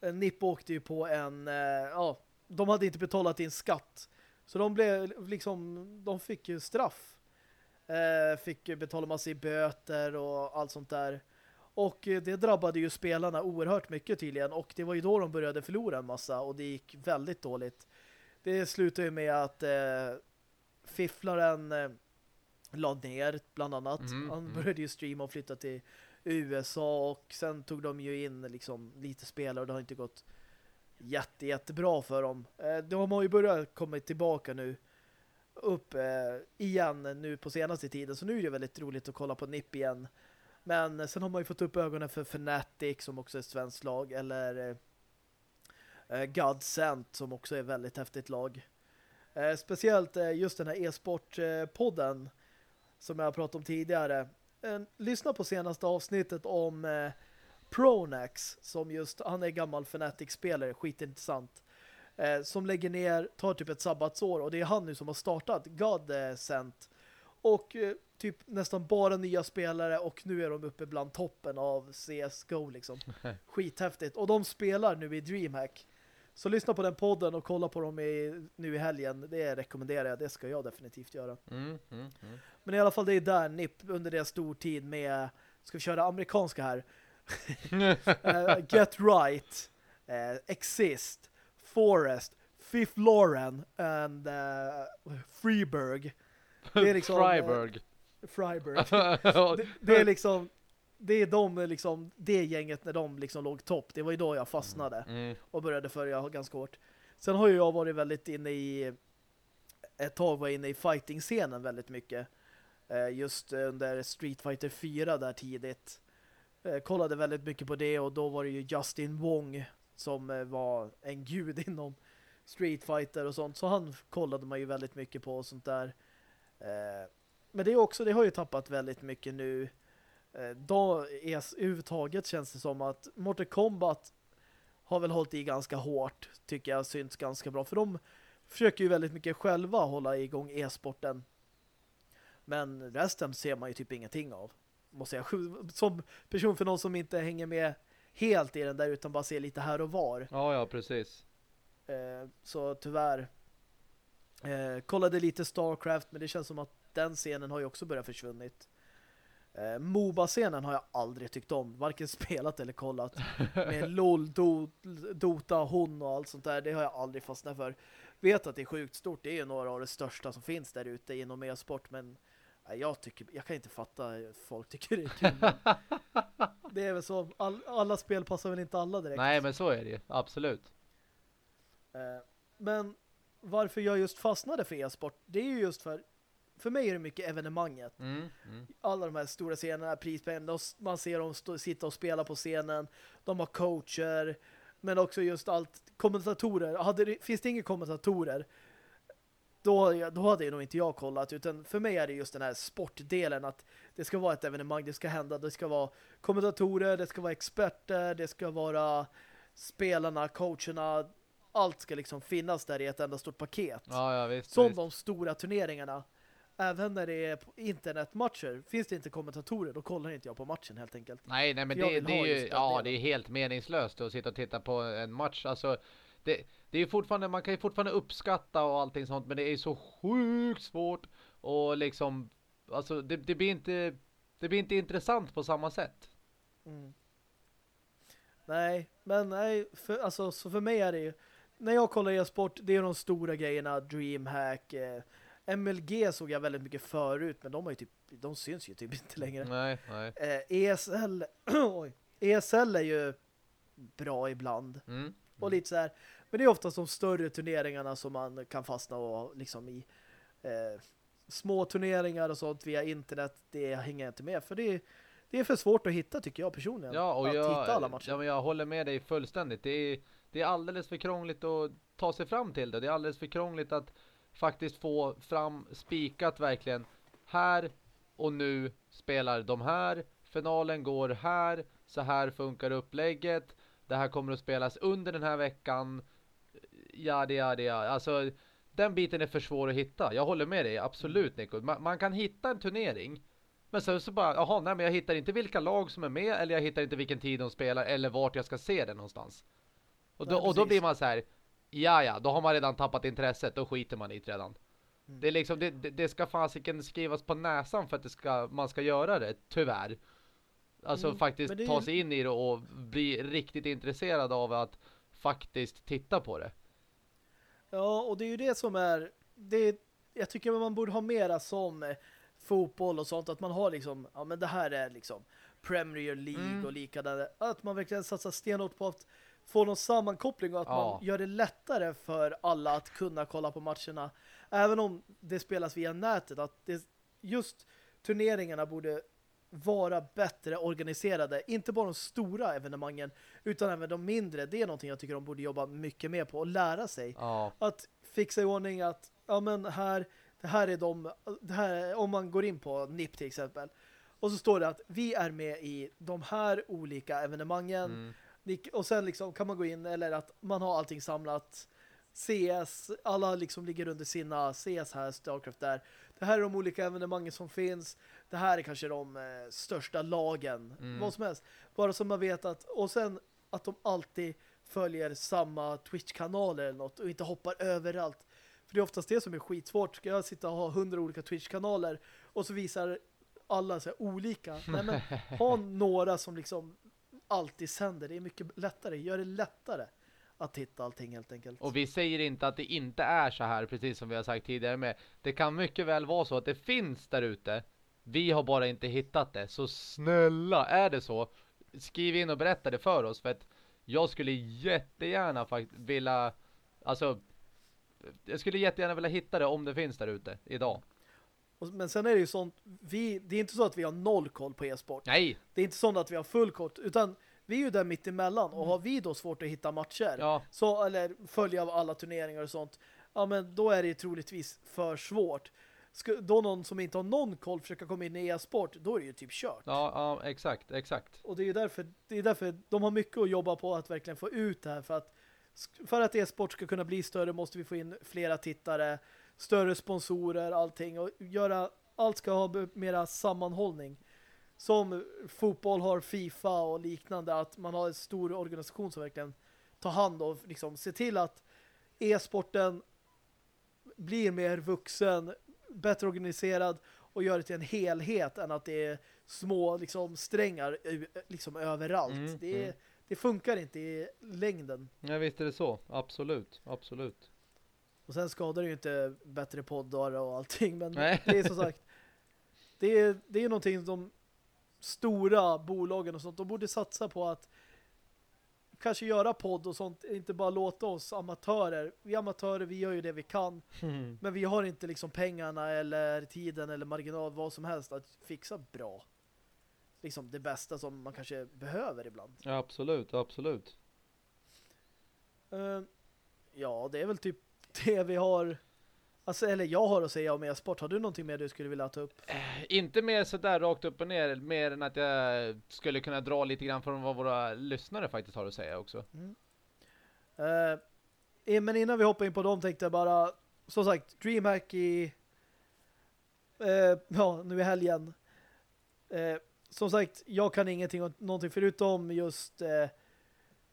eh, NIP åkte ju på en ja, de hade inte betalat in skatt så de blev liksom de fick ju straff fick betala massa i böter och allt sånt där. Och eh, det drabbade ju spelarna oerhört mycket tydligen. Och det var ju då de började förlora en massa. Och det gick väldigt dåligt. Det slutade ju med att eh, fifflaren eh, lade ner bland annat. Mm, Han började ju streama och flytta till USA. Och sen tog de ju in liksom lite spelare. Och det har inte gått jätte, jättebra för dem. Eh, de har ju börjat komma tillbaka nu upp eh, igen nu på senaste tiden. Så nu är det väldigt roligt att kolla på NIP igen. Men eh, sen har man ju fått upp ögonen för Fnatic som också är ett svenskt lag. Eller eh, eh Godsent som också är ett väldigt häftigt lag. Eh, speciellt eh, just den här e-sportpodden eh, som jag har pratat om tidigare. Eh, lyssna på senaste avsnittet om eh, Pronax som just, han är gammal Fnatic-spelare, skitintressant eh, som lägger ner, tar typ ett sabbatsår och det är han nu som har startat Godsent och eh, typ nästan bara nya spelare och nu är de uppe bland toppen av CSGO liksom. (laughs) Skithäftigt. Och de spelar nu i Dreamhack. Så lyssna på den podden och kolla på dem i, nu i helgen. Det rekommenderar jag. Det ska jag definitivt göra. Mm, mm, mm. Men i alla fall det är där NIP under det stor tid med ska vi köra amerikanska här. uh, (laughs) Get Right uh, Exist Forest, Fifth Lauren and uh, Freeburg. Det är liksom, Freiburg. Freiburg. (laughs) det, det, är liksom det är de liksom det gänget när de liksom låg topp. Det var ju då jag fastnade mm. mm. och började följa ganska hårt. Sen har ju jag varit väldigt inne i ett tag var inne i fighting-scenen väldigt mycket. Eh, just under Street Fighter 4 där tidigt. Eh, kollade väldigt mycket på det och då var det ju Justin Wong som eh, var en gud (laughs) inom Street Fighter och sånt. Så han kollade man ju väldigt mycket på och sånt där. Men det är också, det har ju tappat väldigt mycket nu. Då är överhuvudtaget känns det som att Mortal Kombat har väl hållit i ganska hårt, tycker jag syns ganska bra. För de försöker ju väldigt mycket själva hålla igång e-sporten. Men resten ser man ju typ ingenting av. Måste jag som person för någon som inte hänger med helt i den där utan bara ser lite här och var. Ja, ja, precis. Eh, så tyvärr eh, kollade lite Starcraft men det känns som att den scenen har ju också börjat försvunnit. Eh, MOBA-scenen har jag aldrig tyckt om. Varken (laughs) spelat eller kollat. Med LOL, Do Dota, Hon och allt sånt där. Det har jag aldrig fastnat för. Vet att det är sjukt stort. Det är ju några av de största som finns där ute inom e-sport. Men jag, tycker, jag kan inte fatta folk tycker det är kul. (laughs) det är väl så. All, alla spel passar väl inte alla direkt. Nej, men så är det. Absolut. Eh, men varför jag just fastnade för e-sport, det är ju just för för mig är det mycket evenemanget. Mm, mm. Alla de här stora scenerna, prispengarna, man ser dem stå, sitta och spela på scenen. De har coacher, men också just allt kommentatorer. Hade det, finns det inga kommentatorer då, då hade nog inte jag kollat utan för mig är det just den här sportdelen att det ska vara ett evenemang, det ska hända, det ska vara kommentatorer, det ska vara experter, det ska vara spelarna, coacherna, allt ska liksom finnas där i ett enda stort paket. Ja, ja, visst, Som visst. de stora turneringarna. Även när det är internetmatcher, finns det inte kommentatorer, då kollar inte jag på matchen helt enkelt. Nej, nej men det, det, är ju ja, det är helt meningslöst att sitta och titta på en match. Alltså, det, det är fortfarande, man kan ju fortfarande uppskatta och allting sånt, men det är så sjukt svårt och liksom, alltså det, det blir inte det blir inte intressant på samma sätt. Mm. Nej, men nej, för, alltså, så för mig är det ju, när jag kollar e-sport, det är de stora grejerna, Dreamhack, eh, MLG såg jag väldigt mycket förut, men de har ju typ, de syns ju typ (laughs) inte längre. Nej, nej. Eh, ESL, (clears throat) oj, ESL är ju bra ibland. Mm. Mm. Och lite så här, men det är ofta de större turneringarna som man kan fastna och liksom i eh, små turneringar och sånt via internet, det hänger jag inte med. För det är, det är för svårt att hitta tycker jag personligen. Ja, och jag, hitta alla matcher. Ja, men jag håller med dig fullständigt. Det är, det är alldeles för krångligt att ta sig fram till det. Det är alldeles för krångligt att faktiskt få fram spikat verkligen. Här och nu spelar de här. Finalen går här. Så här funkar upplägget. Det här kommer att spelas under den här veckan ja, det, ja, det, ja. Alltså, den biten är för svår att hitta. Jag håller med dig, absolut. Nico. Man, man kan hitta en turnering. Men sen så bara, jaha, nej men jag hittar inte vilka lag som är med eller jag hittar inte vilken tid de spelar eller vart jag ska se det någonstans. Och då, nej, och då blir man så här, ja ja, då har man redan tappat intresset, då skiter man i det redan. Mm. Det, är liksom, det, det, det ska fasiken skrivas på näsan för att det ska, man ska göra det, tyvärr. Alltså mm, faktiskt det... ta sig in i det och bli riktigt intresserad av att faktiskt titta på det. Ja, och det är ju det som är det, jag tycker man borde ha mera som eh, fotboll och sånt, att man har liksom, ja men det här är liksom Premier League mm. och likadant. Att man verkligen satsar stenhårt på att få någon sammankoppling och att ja. man gör det lättare för alla att kunna kolla på matcherna. Även om det spelas via nätet, att det, just turneringarna borde vara bättre organiserade. Inte bara de stora evenemangen utan även de mindre. Det är någonting jag tycker de borde jobba mycket mer på och lära sig. Ja. Att fixa i ordning att ja men här, det här är de det här, om man går in på NIP till exempel och så står det att vi är med i de här olika evenemangen mm. Och sen liksom kan man gå in eller att man har allting samlat CS, alla liksom ligger under sina CS här, Starcraft där. Det här är de olika evenemangen som finns det här är kanske de eh, största lagen, mm. vad som helst. Bara som man vet att, och sen att de alltid följer samma Twitch-kanaler eller något och inte hoppar överallt. För det är oftast det som är skitsvårt. Ska jag sitta och ha hundra olika Twitch-kanaler och så visar alla så här, olika. Nej men ha (laughs) några som liksom alltid sänder. Det är mycket lättare. Gör det lättare att titta allting helt enkelt. Och vi säger inte att det inte är så här, precis som vi har sagt tidigare med. Det kan mycket väl vara så att det finns där ute vi har bara inte hittat det. Så snälla, är det så? Skriv in och berätta det för oss. För att jag skulle jättegärna faktiskt vilja... Alltså, jag skulle jättegärna vilja hitta det om det finns där ute idag. Men sen är det ju sånt, vi, det är inte så att vi har noll koll på e-sport. Nej! Det är inte så att vi har full koll, utan vi är ju där mitt emellan och har vi då svårt att hitta matcher, Ja, så, eller följa av alla turneringar och sånt, ja men då är det ju troligtvis för svårt. Ska, då någon som inte har någon koll försöka komma in i e-sport, då är det ju typ kört. ja, ja exakt, exakt. Och det är ju därför, det är därför de har mycket att jobba på att verkligen få ut det här. För att, för att e-sport ska kunna bli större måste vi få in flera tittare, större sponsorer, allting. Och göra, allt ska ha mera sammanhållning. Som fotboll har FIFA och liknande. Att man har en stor organisation som verkligen tar hand och liksom ser till att e-sporten blir mer vuxen, bättre organiserad och gör det till en helhet än att det är små liksom, strängar liksom överallt. Mm, det, mm. det funkar inte i längden. Ja, visst är det så. Absolut, absolut. Och sen skadar det ju inte bättre poddar och allting. Men Nej. det är som sagt det är, det är någonting som stora bolagen och sånt, de borde satsa på att kanske göra podd och sånt, inte bara låta oss amatörer. Vi amatörer, vi gör ju det vi kan. Men vi har inte liksom pengarna eller tiden eller marginal, vad som helst att fixa bra. Liksom det bästa som man kanske behöver ibland. Ja, absolut, absolut. Eh, ja, det är väl typ det vi har alltså, eller jag har att säga om e-sport. Har du någonting mer du skulle vilja ta upp? Inte mer sådär rakt upp och ner, mer än att jag skulle kunna dra lite grann från vad våra lyssnare faktiskt har att säga också. Eh, men innan vi hoppar in på dem tänkte jag bara, som sagt, DreamHack i eh, ja, nu i helgen. Eh, som sagt, jag kan ingenting någonting förutom just eh,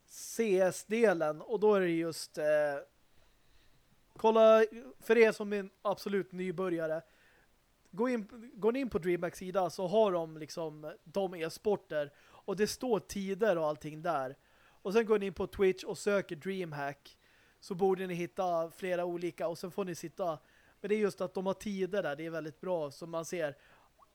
CS-delen och då är det just eh, kolla, för er som är en absolut nybörjare gå in, går ni in på DreamHacks sida så har de liksom de e-sporter och det står tider och allting där. Och sen går ni in på Twitch och söker DreamHack så borde ni hitta flera olika och sen får ni sitta men det är just att de har tider där, det är väldigt bra så man ser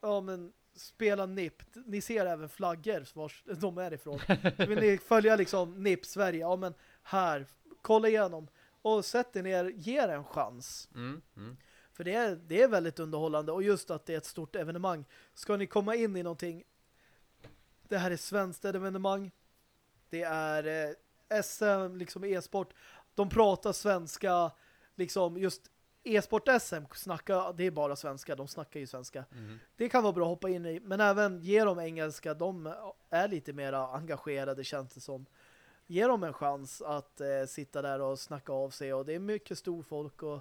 ja men spela NIP, ni ser även flaggor vars de är ifrån. (laughs) Så vill ni följa liksom NIP Sverige, ja men här, kolla igenom och sätt er ner, ge er en chans. Mm, mm. För det är, det är väldigt underhållande och just att det är ett stort evenemang. Ska ni komma in i någonting det här är svenskt evenemang. Det är eh, SM, liksom e-sport. De pratar svenska, liksom just e-sport-SM snackar, det är bara svenska, de snackar ju svenska. Mm. Det kan vara bra att hoppa in i, men även ge dem engelska, de är lite mer engagerade känns det som. Ge dem en chans att eh, sitta där och snacka av sig och det är mycket stor folk och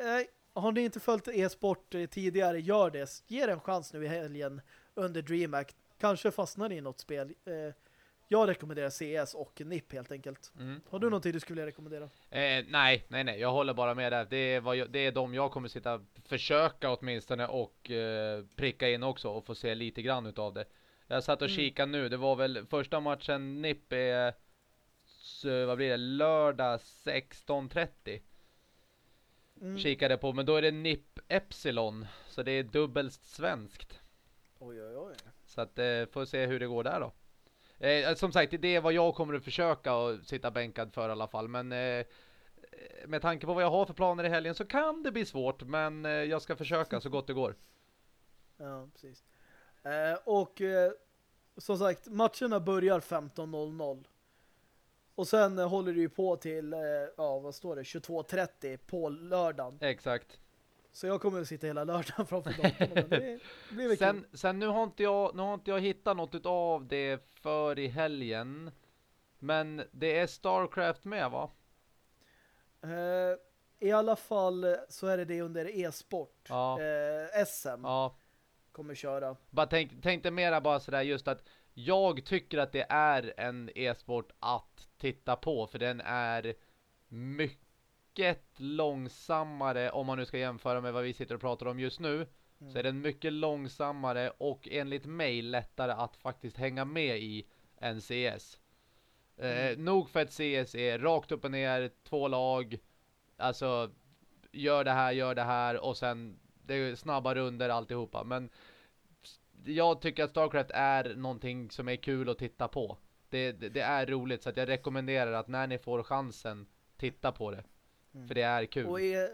eh, har ni inte följt e-sport eh, tidigare, gör det. Ge det en chans nu i helgen under DreamHack. Kanske fastnar ni i något spel. Eh, jag rekommenderar CS och NIP helt enkelt. Mm. Har du någonting du skulle vilja rekommendera? Eh, nej, nej, nej. Jag håller bara med där. Det är, vad jag, det är de jag kommer sitta försöka åtminstone och eh, pricka in också och få se lite grann utav det. Jag satt och Mm. kikade nu. Det var väl första matchen NIP är vad blir det? Lördag 16.30 Mm. kikade på. Men då är det NIP Epsilon. Så det är dubbelt svenskt. Oj, oj, oj. Så att eh, får se hur det går där då. Eh, som sagt, det är vad jag kommer att försöka och sitta bänkad för i alla fall. Men eh, med tanke på vad jag har för planer i helgen så kan det bli svårt. Men eh, jag ska försöka så gott det går. (laughs) Ja, precis. Eh, och eh, som sagt, matcherna börjar 15.00. Och sen håller det ju på till, eh, ja vad står det, 22.30 på lördagen. Exakt. Så jag kommer att sitta hela lördagen (laughs) framför datorn. det blir Sen, sen nu har inte jag, nu har inte jag hittat något av det för i helgen. Men det är Starcraft med va? Eh, I alla fall så är det det under e-sport. Ja. Eh, SM Ja. kommer köra. Bara tänk, tänkte mera bara sådär just att jag tycker att det är en e-sport att titta på för den är mycket långsammare om man nu ska jämföra med vad vi sitter och pratar om just nu Mm. så är den mycket långsammare och enligt mig lättare att faktiskt hänga med i än CS. Eh, Mm. nog för att CS är rakt upp och ner, två lag, alltså gör det här, gör det här och sen det är snabba runder alltihopa. Men jag tycker att Starcraft är någonting som är kul att titta på. Det, det, det är roligt så jag rekommenderar att när ni får chansen, titta på det. Mm. För det är kul. Och e-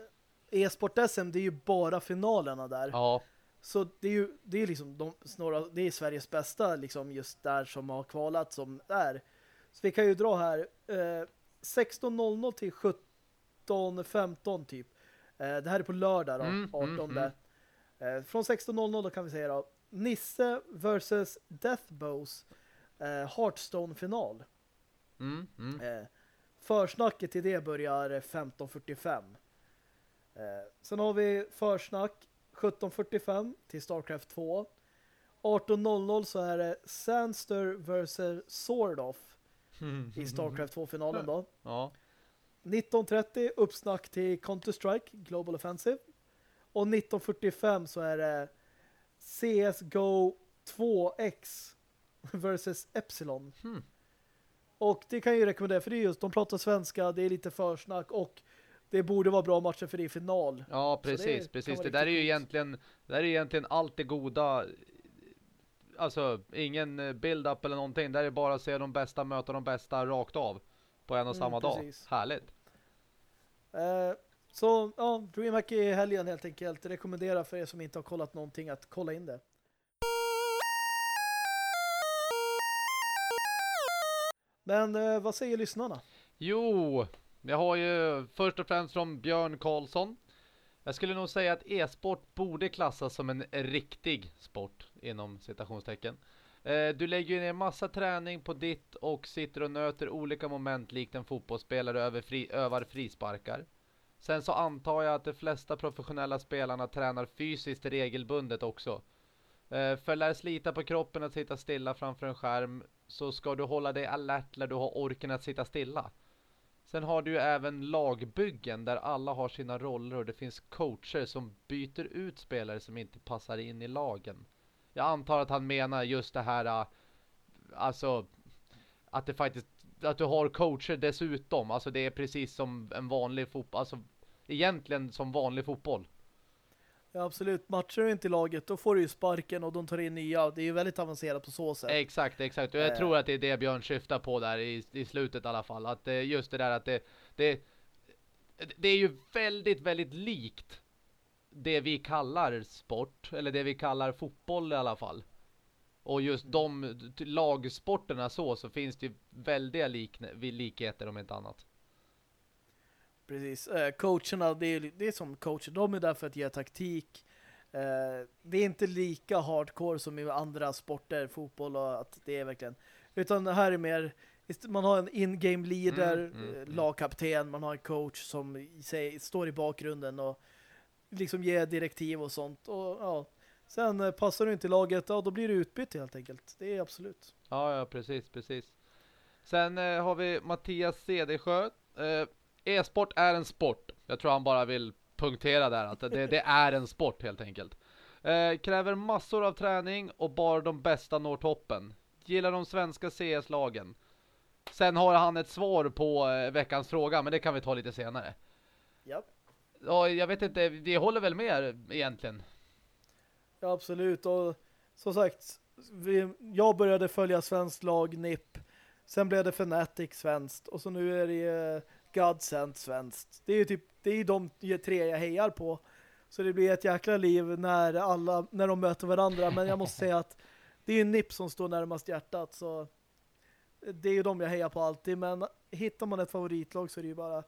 e-sport-SM, det är ju bara finalerna där. Ja. Så det är ju det är liksom de, snarare, det är Sveriges bästa liksom just där som har kvalat som är. Så vi kan ju dra här eh, 16.00 till 17.15 typ. Eh, det här är på lördag då, mm, 18. Mm, mm. Eh, från 16.00 då kan vi säga då Nisse versus Deathbows eh, Hearthstone-final. Mm, mm. Eh, försnacket till det börjar 15.45. Eh, sen har vi försnack 17.45 till Starcraft 2. 18.00 så är det Sandster vs. Swordoff i Starcraft 2-finalen då. (laughs) Ja. 19.30 uppsnack till Counter-Strike Global Offensive. Och 19.45 så är det CSGO 2X versus Epsilon. Hmm. Och det kan jag ju rekommendera för det är just, de pratar svenska, det är lite försnack och det borde vara bra matcher för det är final. Ja, precis, det precis. Det där är ju egentligen där är egentligen allt det goda alltså ingen build-up eller någonting. Där är bara att se de bästa möta de bästa rakt av på en och samma mm, dag. Härligt. Eh, så ja, DreamHack i helgen helt enkelt. Rekommenderar för er som inte har kollat någonting att kolla in det. Men eh, vad säger lyssnarna? Jo, jag har ju först och främst från Björn Karlsson. Jag skulle nog säga att e-sport borde klassas som en riktig sport inom citationstecken. Eh, du lägger ju ner massa träning på ditt och sitter och nöter olika moment likt en fotbollsspelare över fri, övar frisparkar. Sen så antar jag att de flesta professionella spelarna tränar fysiskt regelbundet också. Eh, för lär slita på kroppen att sitta stilla framför en skärm så ska du hålla dig alert när du har orken att sitta stilla. Sen har du ju även lagbyggen där alla har sina roller och det finns coacher som byter ut spelare som inte passar in i lagen. Jag antar att han menar just det här eh, alltså att det faktiskt att du har coacher dessutom. Alltså det är precis som en vanlig fotboll. Alltså egentligen som vanlig fotboll. Ja, absolut. Matchar du inte laget, då får du ju sparken och de tar in nya. Det är ju väldigt avancerat på så sätt. Exakt, exakt. Och jag eh. tror att det är det Björn syftar på där i, i slutet i alla fall. Att det, just det där att det, det, det är ju väldigt, väldigt likt det vi kallar sport. Eller det vi kallar fotboll i alla fall. Och just de lagsporterna så, så finns det ju väldiga lik, likheter om inte annat. Precis. Eh, coacherna, det är, det är som coacher. De är där för att ge taktik. Eh, det är inte lika hardcore som i andra sporter, fotboll och att det är verkligen. Utan det här är mer, man har en in-game leader, mm, mm, mm. lagkapten, man har en coach som säger, står i bakgrunden och liksom ger direktiv och sånt. Och ja, sen eh, passar du inte i laget, ja, då blir du utbytt helt enkelt. Det är absolut. Ja, ja, precis, precis. Sen eh, har vi Mattias Cedersjö. Eh, e-sport är en sport. Jag tror han bara vill punktera där att det, det är en sport helt enkelt. Eh, kräver massor av träning och bara de bästa når toppen. Gillar de svenska CS-lagen. Sen har han ett svar på eh, veckans fråga, men det kan vi ta lite senare. Ja. Ja, jag vet inte, vi håller väl med egentligen. Ja, absolut. Och som sagt, vi, jag började följa svensk lag, NIP. Sen blev det Fnatic svenskt. Och så nu är det Godsend svenskt. Det är ju typ det är de tre jag hejar på. Så det blir ett jäkla liv när alla när de möter varandra. Men jag måste säga att det är ju NIP som står närmast hjärtat. Så det är ju de jag hejar på alltid. Men hittar man ett favoritlag så är det ju bara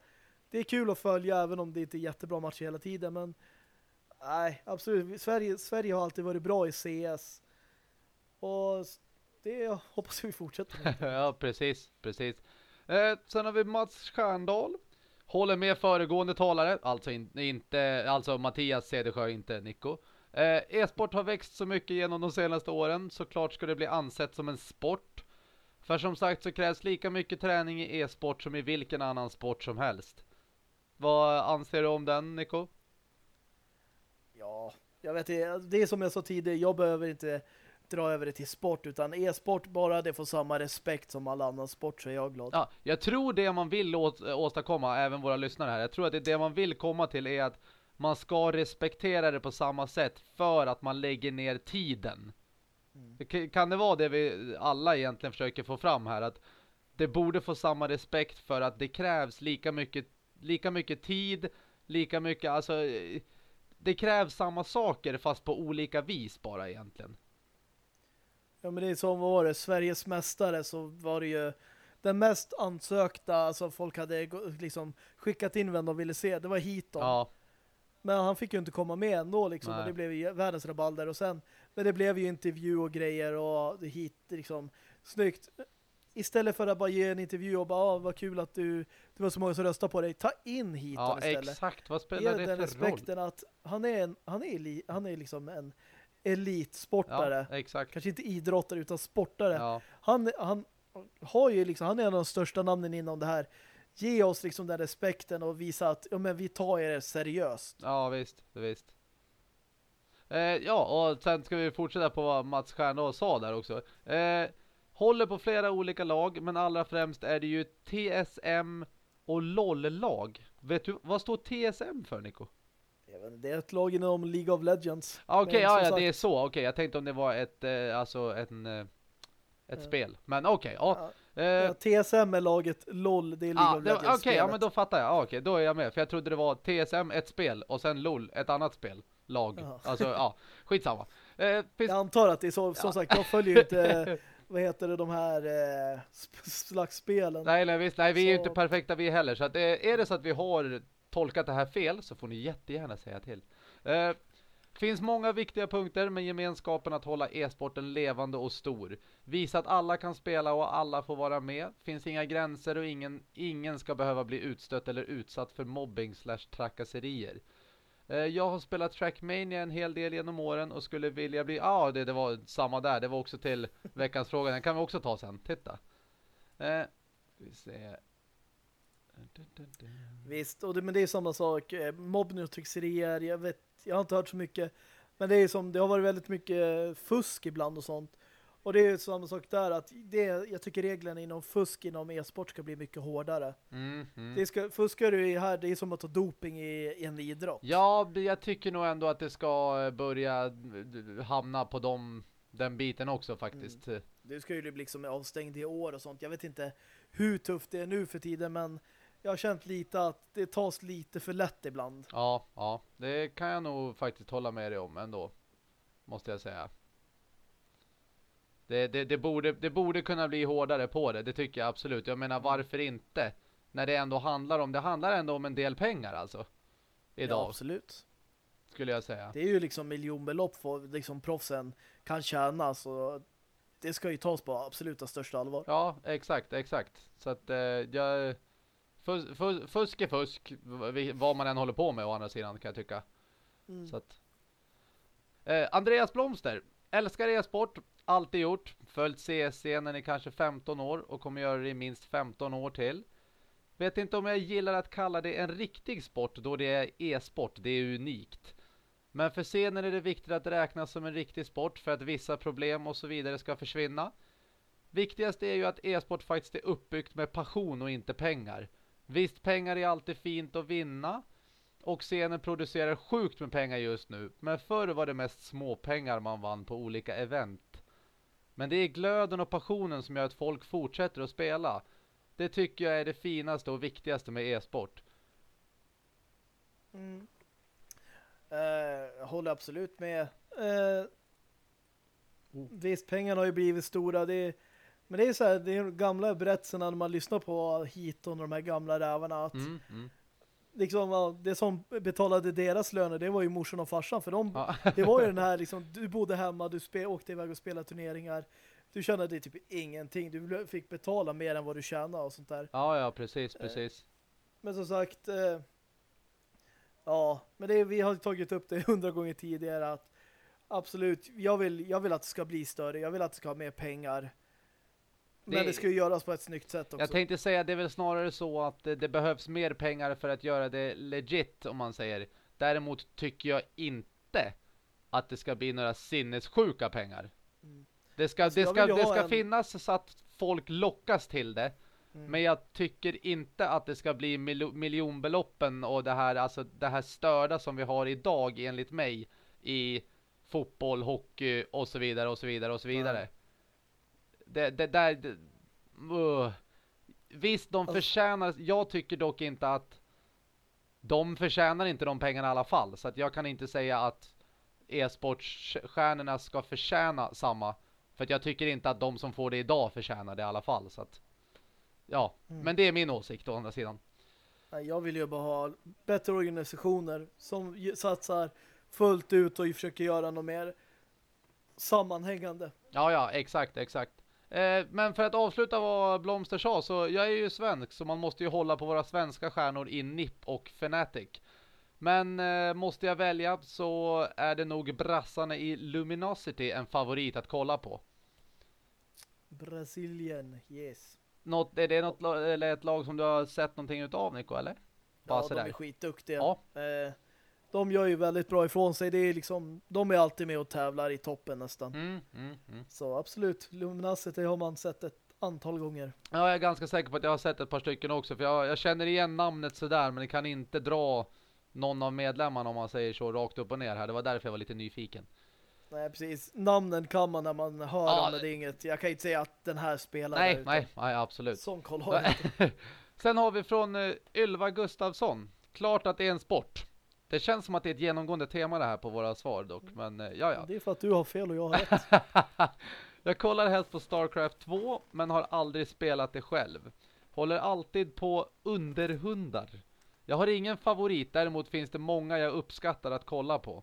det är kul att följa även om det inte är jättebra matcher hela tiden. Men nej, absolut. Sverige, Sverige har alltid varit bra i CS. Och det hoppas vi fortsätter. (laughs) ja, precis. precis. Eh, sen har vi Mats Stjärndal. Håller med föregående talare, alltså in, inte alltså Mattias Cedersjö, inte Nico. Eh, e-sport har växt så mycket genom de senaste åren, såklart ska det bli ansett som en sport. För som sagt så krävs lika mycket träning i e-sport som i vilken annan sport som helst. Vad anser du om den, Nico? Ja, jag vet inte, det är som jag sa tidigare, jag behöver inte dra över det till sport utan e-sport bara det får samma respekt som alla andra sport så är jag glad. Ja, jag tror det man vill åstadkomma, även våra lyssnare här, jag tror att det, det man vill komma till är att man ska respektera det på samma sätt för att man lägger ner tiden. Mm. Kan det vara det vi alla egentligen försöker få fram här att det borde få samma respekt för att det krävs lika mycket lika mycket tid, lika mycket, alltså det krävs samma saker fast på olika vis bara egentligen. Ja men det är som var det, Sveriges mästare så var det ju den mest ansökta, alltså folk hade liksom skickat in vem de ville se, det var Heaton. Ja. Men han fick ju inte komma med ändå liksom, och det blev ju världens rabalder och sen, men det blev ju intervju och grejer och hit liksom, snyggt. Istället för att bara ge en intervju och bara, ah, vad kul att du det var så många som röstade på dig, ta in Heaton ja, istället. exakt, vad spelar det den för respekten roll? att han är, en, han är, han är liksom en elitsportare. Ja, exakt. Kanske inte idrottare utan sportare. Ja. Han, han har ju liksom, han är en av de största namnen inom det här. Ge oss liksom den respekten och visa att ja, men vi tar er seriöst. Ja, visst, visst. Eh, ja, och sen ska vi fortsätta på vad Mats Stjärnå sa där också. Eh, håller på flera olika lag, men allra främst är det ju TSM och LOL-lag. Vet du, vad står TSM för, Nico? Det är ett lag inom League of Legends. Ah, Okej, okay, ja, ja, det är så. Okej, okay, jag tänkte om det var ett, eh, alltså en, eh, ett uh, spel. Men okej, okay, ja. Ja. TSM är laget LOL, det är League ah, of Legends. Okej, ja men då fattar jag. Ah, okej, då är jag med. För jag trodde det var TSM ett spel och sen LOL ett annat spel. Lag. Uh. Alltså, ja, skitsamma. Eh, finns... Jag antar att det är så, som ja. sagt, jag följer inte (laughs) vad heter det, de här eh, slags spelen. Nej, nej, visst, nej, vi så... är ju inte perfekta vi heller. Så att, eh, är det så att vi har tolkat det här fel så får ni jättegärna säga till. Eh, finns många viktiga punkter med gemenskapen att hålla e-sporten levande och stor. Visa att alla kan spela och alla får vara med. Finns inga gränser och ingen, ingen ska behöva bli utstött eller utsatt för mobbing slash trakasserier. Eh, jag har spelat Trackmania en hel del genom åren och skulle vilja bli... Ja, ah, det, det var samma där. Det var också till veckans fråga. Den kan vi också ta sen. Titta. Eh, vi ser. Visst, och det, men det är samma sak. Eh, Mobbning och trixerier, jag vet, jag har inte hört så mycket. Men det är som, det har varit väldigt mycket fusk ibland och sånt. Och det är samma sak där att det, jag tycker reglerna inom fusk inom e-sport ska bli mycket hårdare. Mm, mm. Det ska, fuskar du i här, det är som att ta doping i, i en idrott. Ja, jag tycker nog ändå att det ska börja hamna på dem, den biten också faktiskt. Mm. Du ska ju bli liksom avstängd i år och sånt. Jag vet inte hur tufft det är nu för tiden, men jag har känt lite att det tas lite för lätt ibland. Ja, ja. Det kan jag nog faktiskt hålla med dig om ändå. Måste jag säga. Det, det, det, borde, det borde kunna bli hårdare på det. Det tycker jag absolut. Jag menar, varför inte? När det ändå handlar om, det handlar ändå om en del pengar alltså. Idag. Ja, absolut. Skulle jag säga. Det är ju liksom miljonbelopp för liksom proffsen kan tjäna så det ska ju tas på absoluta största allvar. Ja, exakt, exakt. Så att eh, jag Fus, fus, fusk är fusk vad man än håller på med å andra sidan kan jag tycka. Mm. Så att, eh, Andreas Blomster älskar e-sport, alltid gjort. Följt CS-scenen i kanske 15 år och kommer göra det i minst 15 år till. Vet inte om jag gillar att kalla det en riktig sport då det är e-sport, det är unikt. Men för scenen är det viktigt att räknas som en riktig sport för att vissa problem och så vidare ska försvinna. Viktigast är ju att e-sport faktiskt är uppbyggt med passion och inte pengar. Visst, pengar är alltid fint att vinna. Och scenen producerar sjukt med pengar just nu. Men förr var det mest småpengar man vann på olika event. Men det är glöden och passionen som gör att folk fortsätter att spela. Det tycker jag är det finaste och viktigaste med e-sport. Mm. Uh, jag håller absolut med. Uh, oh. Visst, pengarna har ju blivit stora. Det är men det är så här, det är gamla berättelserna när man lyssnar på Hiton och de här gamla rävarna att mm, mm. Liksom det som betalade deras löner det var ju morsan och farsan för dem, ja. (laughs) det var ju den här liksom, du bodde hemma, du spel, åkte iväg och spelade turneringar du tjänade typ ingenting, du fick betala mer än vad du tjänade och sånt där. Ja, ja, precis, precis. Men som sagt eh, ja, men det, vi har tagit upp det (laughs) hundra gånger tidigare att absolut, jag vill, jag vill att det ska bli större, jag vill att det ska ha mer pengar men det, det ska ju göras på ett snyggt sätt också. Jag tänkte säga det är väl snarare så att det, det, behövs mer pengar för att göra det legit om man säger. Däremot tycker jag inte att det ska bli några sinnessjuka pengar. Mm. Det ska, det ska, det ska en... finnas så att folk lockas till det. Mm. Men jag tycker inte att det ska bli mil miljonbeloppen och det här, alltså det här störda som vi har idag enligt mig i fotboll, hockey och så vidare och så vidare och så vidare. Mm det, det där... Det, uh. Visst, de alltså, förtjänar... Jag tycker dock inte att de förtjänar inte de pengarna i alla fall. Så att jag kan inte säga att e-sportstjärnorna ska förtjäna samma. För att jag tycker inte att de som får det idag förtjänar det i alla fall. Så att, ja, mm. men det är min åsikt å andra sidan. Jag vill ju bara ha bättre organisationer som satsar fullt ut och försöker göra något mer sammanhängande. Ja, ja, exakt, exakt. Eh, men för att avsluta vad Blomster sa så jag är ju svensk så man måste ju hålla på våra svenska stjärnor i NIP och Fnatic. Men eh, måste jag välja så är det nog brassarna i Luminosity en favorit att kolla på. Brasilien, yes. Något, är det något eller ett lag som du har sett någonting utav, Nico, eller? Bara ja, de är skitduktiga. Ja. Eh, de gör ju väldigt bra ifrån sig. Det är liksom, de är alltid med och tävlar i toppen nästan. Mm, mm, mm. Så absolut, Luminosity har man sett ett antal gånger. Ja, jag är ganska säker på att jag har sett ett par stycken också. För jag, jag känner igen namnet sådär, men det kan inte dra någon av medlemmarna om man säger så rakt upp och ner här. Det var därför jag var lite nyfiken. Nej, precis. Namnen kan man när man hör ja, dem, men det är inget. Jag kan inte säga att den här spelar. Nej, nej, nej, absolut. Sån koll har (laughs) Sen har vi från uh, Ylva Gustafsson. Klart att det är en sport. Det känns som att det är ett genomgående tema det här på våra svar dock. Men uh, ja, ja. Det är för att du har fel och jag har rätt. (laughs) jag kollar helst på Starcraft 2, men har aldrig spelat det själv. Håller alltid på underhundar. Jag har ingen favorit, däremot finns det många jag uppskattar att kolla på.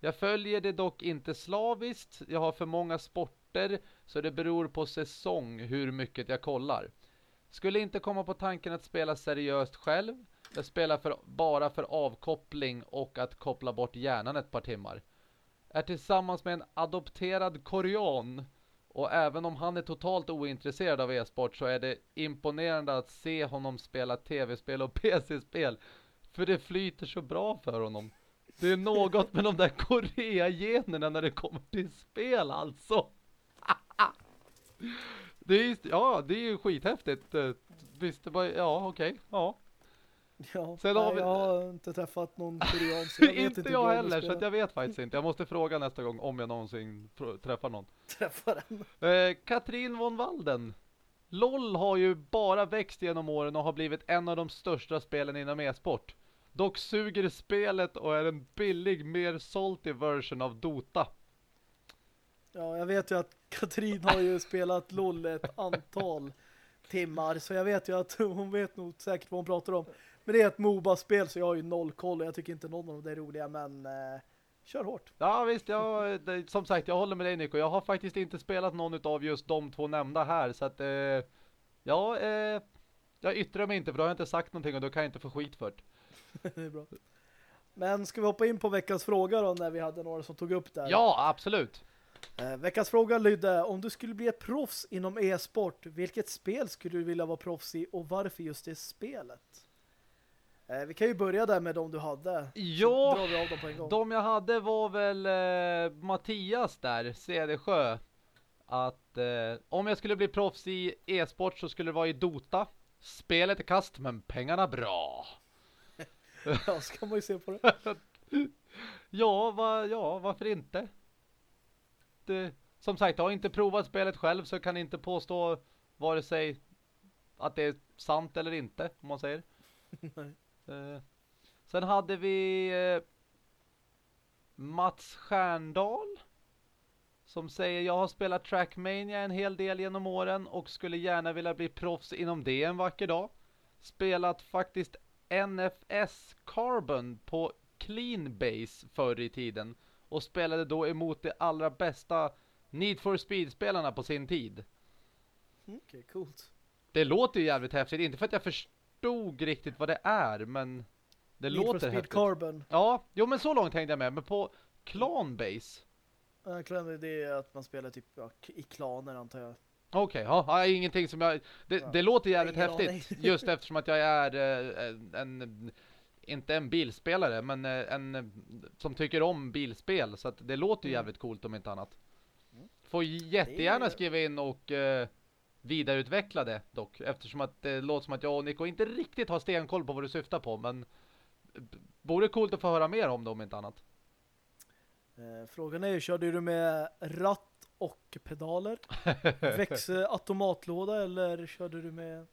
Jag följer det dock inte slaviskt. Jag har för många sporter så det beror på säsong hur mycket jag kollar. Skulle inte komma på tanken att spela seriöst själv. Jag spelar för, bara för avkoppling och att koppla bort hjärnan ett par timmar. Är tillsammans med en adopterad korean och även om han är totalt ointresserad av e-sport så är det imponerande att se honom spela tv-spel och (laughs) PC-spel. För det flyter så bra för honom. Det är något med de där Korea-generna när det kommer till spel alltså. (laughs) det är, ja, det är ju skithäftigt. Eh, visst, det var, ja okej, okay, ja. Ja, Sen nej, vi... jag har inte träffat någon korean så (laughs) jag vet inte, inte jag heller så jag vet faktiskt inte. Jag måste fråga nästa gång om jag någonsin träffar någon. (laughs) Träffar en. Eh, Katrin von Walden. LOL har ju bara växt genom åren och har blivit en av de största spelen inom e-sport. Dock suger spelet och är en billig, mer salty version av Dota. Ja, jag vet ju att Katrin har ju spelat LOL ett antal timmar så jag vet ju att hon vet nog säkert vad hon pratar om. Men det är ett MOBA-spel så jag har ju noll koll och jag tycker inte någon av dem är roliga men eh, kör hårt. Ja visst, jag, som sagt jag håller med dig Nico. Jag har faktiskt inte spelat någon av just de två nämnda här så att eh, ja, eh, jag yttrar mig inte för då har jag inte sagt någonting och då kan jag inte få skit för det. (laughs) det är bra. Men ska vi hoppa in på veckans fråga då när vi hade några som tog upp det? Ja, absolut. Eh, veckans fråga lydde, om du skulle bli ett proffs inom e-sport, vilket spel skulle du vilja vara proffs i och varför just det spelet? Eh, vi kan ju börja där med de du hade. Ja, de, de jag hade var väl eh, Mattias där, Cedersjö. Att eh, om jag skulle bli proffs i e-sport så skulle det vara i Dota. Spelet är kast men pengarna bra. (laughs) ja, ska man ju se på det. (laughs) ja, va, ja, varför inte? Det, som sagt, jag har inte provat spelet själv så jag kan inte påstå vare sig att det är sant eller inte, om man säger. (laughs) eh, sen hade vi eh, Mats Stjärndal som säger jag har spelat Trackmania en hel del genom åren och skulle gärna vilja bli proffs inom det en vacker dag. Spelat faktiskt NFS Carbon på Clean Base förr i tiden och spelade då emot de allra bästa Need for Speed-spelarna på sin tid. Okej, okay, coolt. Det låter ju jävligt häftigt. Inte för att jag förstod riktigt vad det är, men det Need låter häftigt. Carbon. Ja, jo men så långt hängde jag med. Men på Clan Base. Uh, clan, det är att man spelar typ ja, i klaner antar jag. Okej, okay, ja, ingenting som jag... Det, ja. det låter jävligt häftigt. (laughs) just eftersom att jag är eh, en... Inte en bilspelare, men eh, en som tycker om bilspel. Så att det låter mm. jävligt coolt om inte annat. Mm. Får jättegärna skriva in och eh, vidareutveckla det dock. Eftersom att det låter som att jag och Nico inte riktigt har stenkoll på vad du syftar på. Men vore coolt att få höra mer om det om inte annat. Eh, frågan är ju, körde du med ratt och pedaler. (laughs) Växel automatlåda eller körde du med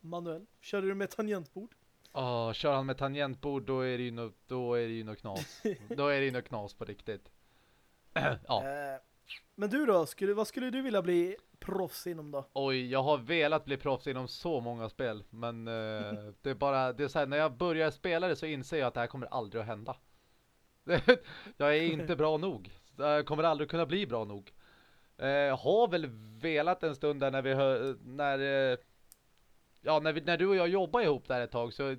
manuell? Körde du med tangentbord? Åh, kör han med tangentbord då är det ju något, då är det ju något knas. (laughs) då är det ju något knas på riktigt. (clears throat) ja. Men du då, skulle, vad skulle du vilja bli proffs inom då? Oj, jag har velat bli proffs inom så många spel. Men eh, (laughs) det är bara, det är så här, när jag börjar spela det så inser jag att det här kommer aldrig att hända. (laughs) jag är inte bra nog. Jag kommer aldrig kunna bli bra nog. Eh, har väl velat en stund där när vi hör, när eh, ja, när, vi, när du och jag jobbade ihop där ett tag så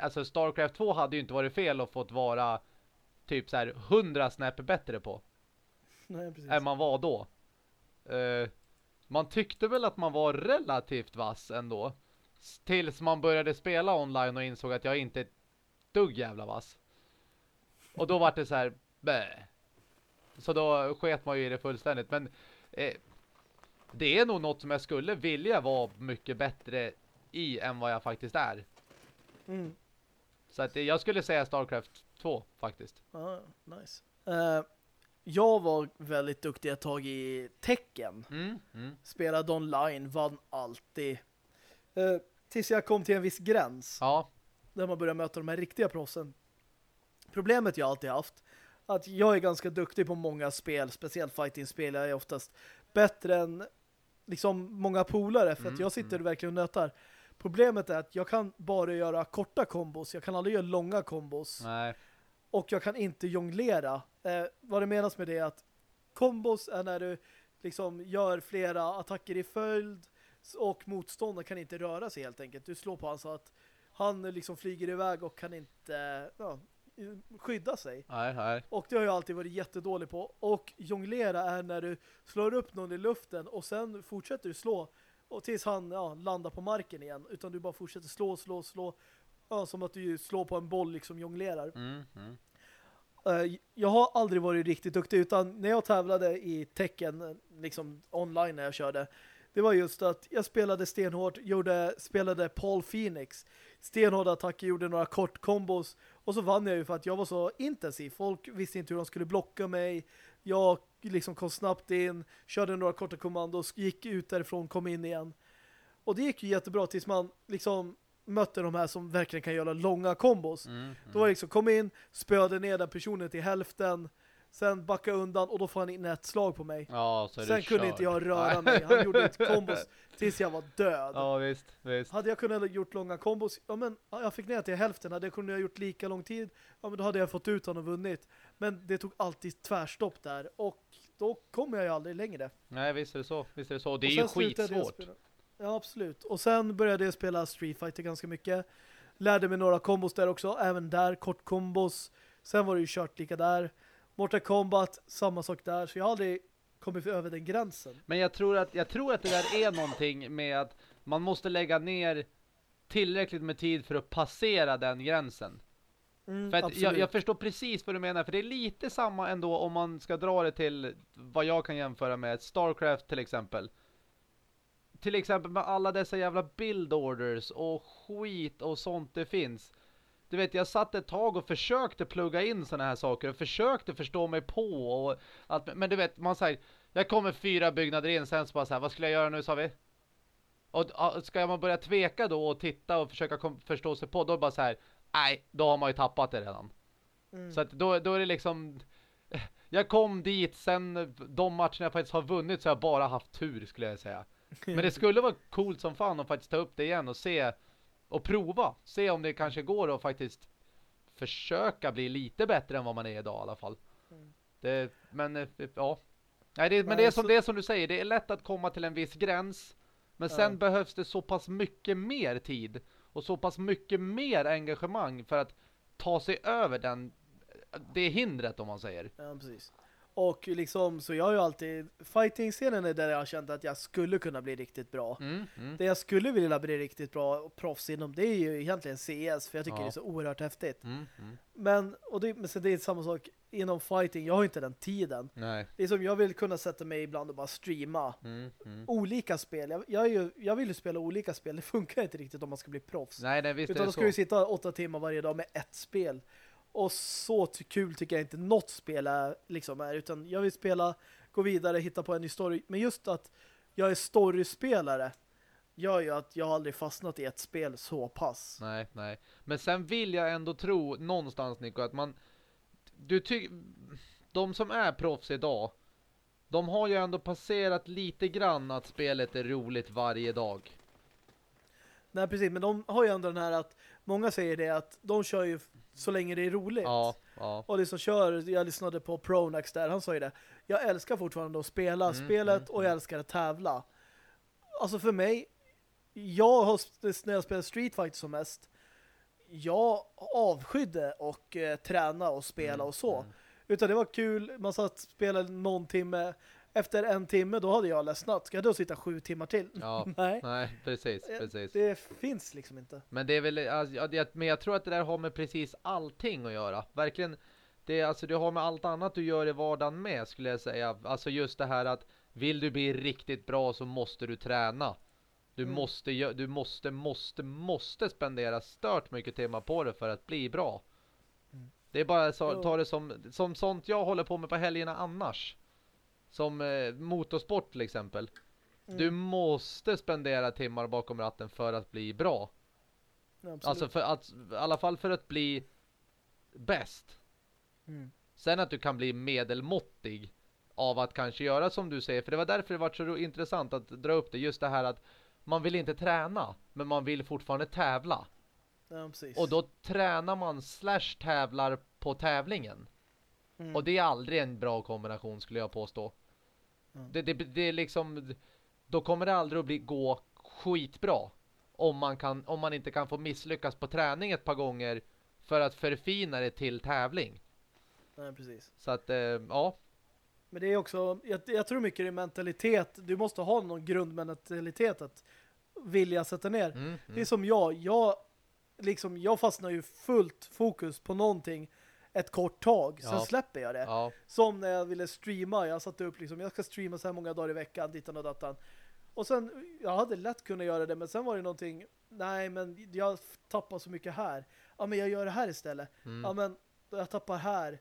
alltså Starcraft 2 hade ju inte varit fel och fått vara typ så här 100 snäpp bättre på. (laughs) Nej, precis. Än man var då. Eh, man tyckte väl att man var relativt vass ändå. Tills man började spela online och insåg att jag inte är dugg jävla vass. Och då var det så här, bäh. Så då sket man ju i det fullständigt. Men eh, det är nog något som jag skulle vilja vara mycket bättre i än vad jag faktiskt är. Mm. Så att jag skulle säga Starcraft 2 faktiskt. Ah, nice. Uh, jag var väldigt duktig ett tag i tecken. Mm, mm. Spelade online, vann alltid. Uh, tills jag kom till en viss gräns. Ja. Där man börjar möta de här riktiga proffsen. Problemet jag alltid haft att jag är ganska duktig på många spel, speciellt fighting-spel. Jag är oftast bättre än liksom många polare för att Mm, jag sitter mm. verkligen och nötar. Problemet är att jag kan bara göra korta kombos. Jag kan aldrig göra långa kombos. Nej. Och jag kan inte jonglera. Eh, vad det menas med det är att kombos är när du liksom gör flera attacker i följd och motståndaren kan inte röra sig helt enkelt. Du slår på honom så att han liksom flyger iväg och kan inte ja, skydda sig. Nej, nej. Och det har jag alltid varit jättedålig på. Och jonglera är när du slår upp någon i luften och sen fortsätter du slå och tills han ja, landar på marken igen. Utan du bara fortsätter slå, slå, slå. Ja, som att du slår på en boll liksom jonglerar. Mm, mm. Eh, jag har aldrig varit riktigt duktig utan när jag tävlade i tecken liksom online när jag körde det var just att jag spelade stenhårt gjorde, spelade Paul Phoenix stenhårda attacker, gjorde några kort kombos och så vann jag ju för att jag var så intensiv folk visste inte hur de skulle blocka mig jag liksom kom snabbt in körde några korta kommandos, gick ut därifrån kom in igen och det gick ju jättebra tills man liksom mötte de här som verkligen kan göra långa kombos Mm, mm. då var det liksom, kom in, spöade ner den personen till hälften, sen backa undan och då får han in ett slag på mig. Ja, så är Sen kunde kört. inte jag röra mig. Han gjorde ett (laughs) kombos tills jag var död. Ja, visst, visst. Hade jag kunnat gjort långa kombos, ja men ja, jag fick ner till hälften. Hade jag kunnat gjort lika lång tid, ja men då hade jag fått ut honom och vunnit. Men det tog alltid tvärstopp där och då kommer jag ju aldrig längre. Nej, visst är det så. Visst är det så. Det är ju skitsvårt. Ja, absolut. Och sen började jag spela Street Fighter ganska mycket. Lärde mig några kombos där också. Även där, kort kombos. Sen var det ju kört lika där. Mortal Kombat, samma sak där. Så jag har aldrig kommit över den gränsen. Men jag tror, att, jag tror att det där är någonting med att man måste lägga ner tillräckligt med tid för att passera den gränsen. Mm, För jag, jag förstår precis vad du menar, för det är lite samma ändå om man ska dra det till vad jag kan jämföra med Starcraft till exempel. Till exempel med alla dessa jävla build orders och skit och sånt det finns. Du vet, jag satt ett tag och försökte plugga in såna här saker och försökte förstå mig på och allt, men du vet, man säger, jag kommer fyra byggnader in, sen så bara så här, vad skulle jag göra nu sa vi? Och ska man börja tveka då och titta och försöka förstå sig på, då bara så här, nej, då har man ju tappat det redan. Mm. Så att då, då är det liksom (laughs) Jag kom dit sen de matcherna jag faktiskt har vunnit så jag bara haft tur skulle jag säga. (laughs) Men det skulle vara coolt som fan att faktiskt ta upp det igen och se och prova. Se om det kanske går att faktiskt försöka bli lite bättre än vad man är idag i alla fall. Mm. Det, men eh, ja. Nej, det, men det är, som, det är som du säger, det är lätt att komma till en viss gräns. Men sen Ja. behövs det så pass mycket mer tid och så pass mycket mer engagemang för att ta sig över den det hindret om man säger. Ja, precis. Och liksom, så jag har ju alltid fighting-scenen är där jag har känt att jag skulle kunna bli riktigt bra. Mm, mm. Det jag skulle vilja bli riktigt bra och proffs inom det är ju egentligen CS för jag tycker Ja. det är så oerhört häftigt. Mm, mm. Men, och det, men så det är samma sak inom fighting, jag har inte den tiden. Nej. Det är som jag vill kunna sätta mig ibland och bara streama Mm, mm. olika spel. Jag, jag, ju, jag vill ju spela olika spel, det funkar inte riktigt om man ska bli proffs. Nej, nej, visst Utan då ska du sitta åtta timmar varje dag med ett spel. Och så kul tycker jag inte något spel är, liksom är. Utan jag vill spela, gå vidare, hitta på en ny story. Men just att jag är storyspelare. gör ju att jag aldrig fastnat i ett spel så pass. Nej, nej. Men sen vill jag ändå tro någonstans Nico att man du tycker de som är proffs idag de har ju ändå passerat lite grann att spelet är roligt varje dag. Nej, precis. Men de har ju ändå den här att många säger det att de kör ju så länge det är roligt. Ja, ja. Och det som kör, jag lyssnade på Pronax där, han sa ju det. Jag älskar fortfarande att spela Mm, spelet mm, och jag älskar att tävla. Alltså för mig, jag har, när jag spelar Street Fighter som mest, jag avskydde och eh, träna och spela Mm, och så. mm. Utan det var kul, man satt och spelade någon timme. Efter en timme, då hade jag ledsnat. Ska jag då sitta sju timmar till? Ja, (laughs) Nej, nej, precis, Eh, precis. det finns liksom inte. Men det är väl, alltså, men jag tror att det där har med precis allting att göra. Verkligen, det, alltså, det har med allt annat du gör i vardagen med skulle jag säga. Alltså just det här att vill du bli riktigt bra så måste du träna. Du Mm. måste, du måste, måste, måste spendera stört mycket timmar på det för att bli bra. Mm. Det är bara så, Jo. ta det som, som sånt jag håller på med på helgerna annars. Som eh, motorsport till exempel. Mm. Du måste spendera timmar bakom ratten för att bli bra. Ja. Alltså för att, i alla fall för att bli bäst. mm. Sen att du kan bli medelmåttig av att kanske göra som du säger. För det var därför det var så intressant att dra upp det. Just det här att man vill inte träna, men man vill fortfarande tävla. Ja. Och då tränar man slash tävlar på tävlingen. Mm. Och det är aldrig en bra kombination skulle jag påstå. Mm. Det, det, det är liksom, då kommer det aldrig att bli, gå skitbra. Om man, kan, om man inte kan få misslyckas på träning ett par gånger för att förfina det till tävling. Nej, precis. Så att, eh, ja. Men det är också, jag, jag tror mycket det är mentalitet. Du måste ha någon grundmentalitet att vilja sätta ner. Mm, Det är mm. som jag, jag liksom, jag fastnar ju fullt fokus på någonting ett kort tag. Sen Ja. släpper jag det. Ja, Som när jag ville streama. Jag satte upp liksom, jag ska streama så här många dagar i veckan, dittan och datan. Och sen, jag hade lätt kunnat göra det, men sen var det någonting, nej men jag tappar så mycket här. Ja men jag gör det här istället. mm. Ja men jag tappar här.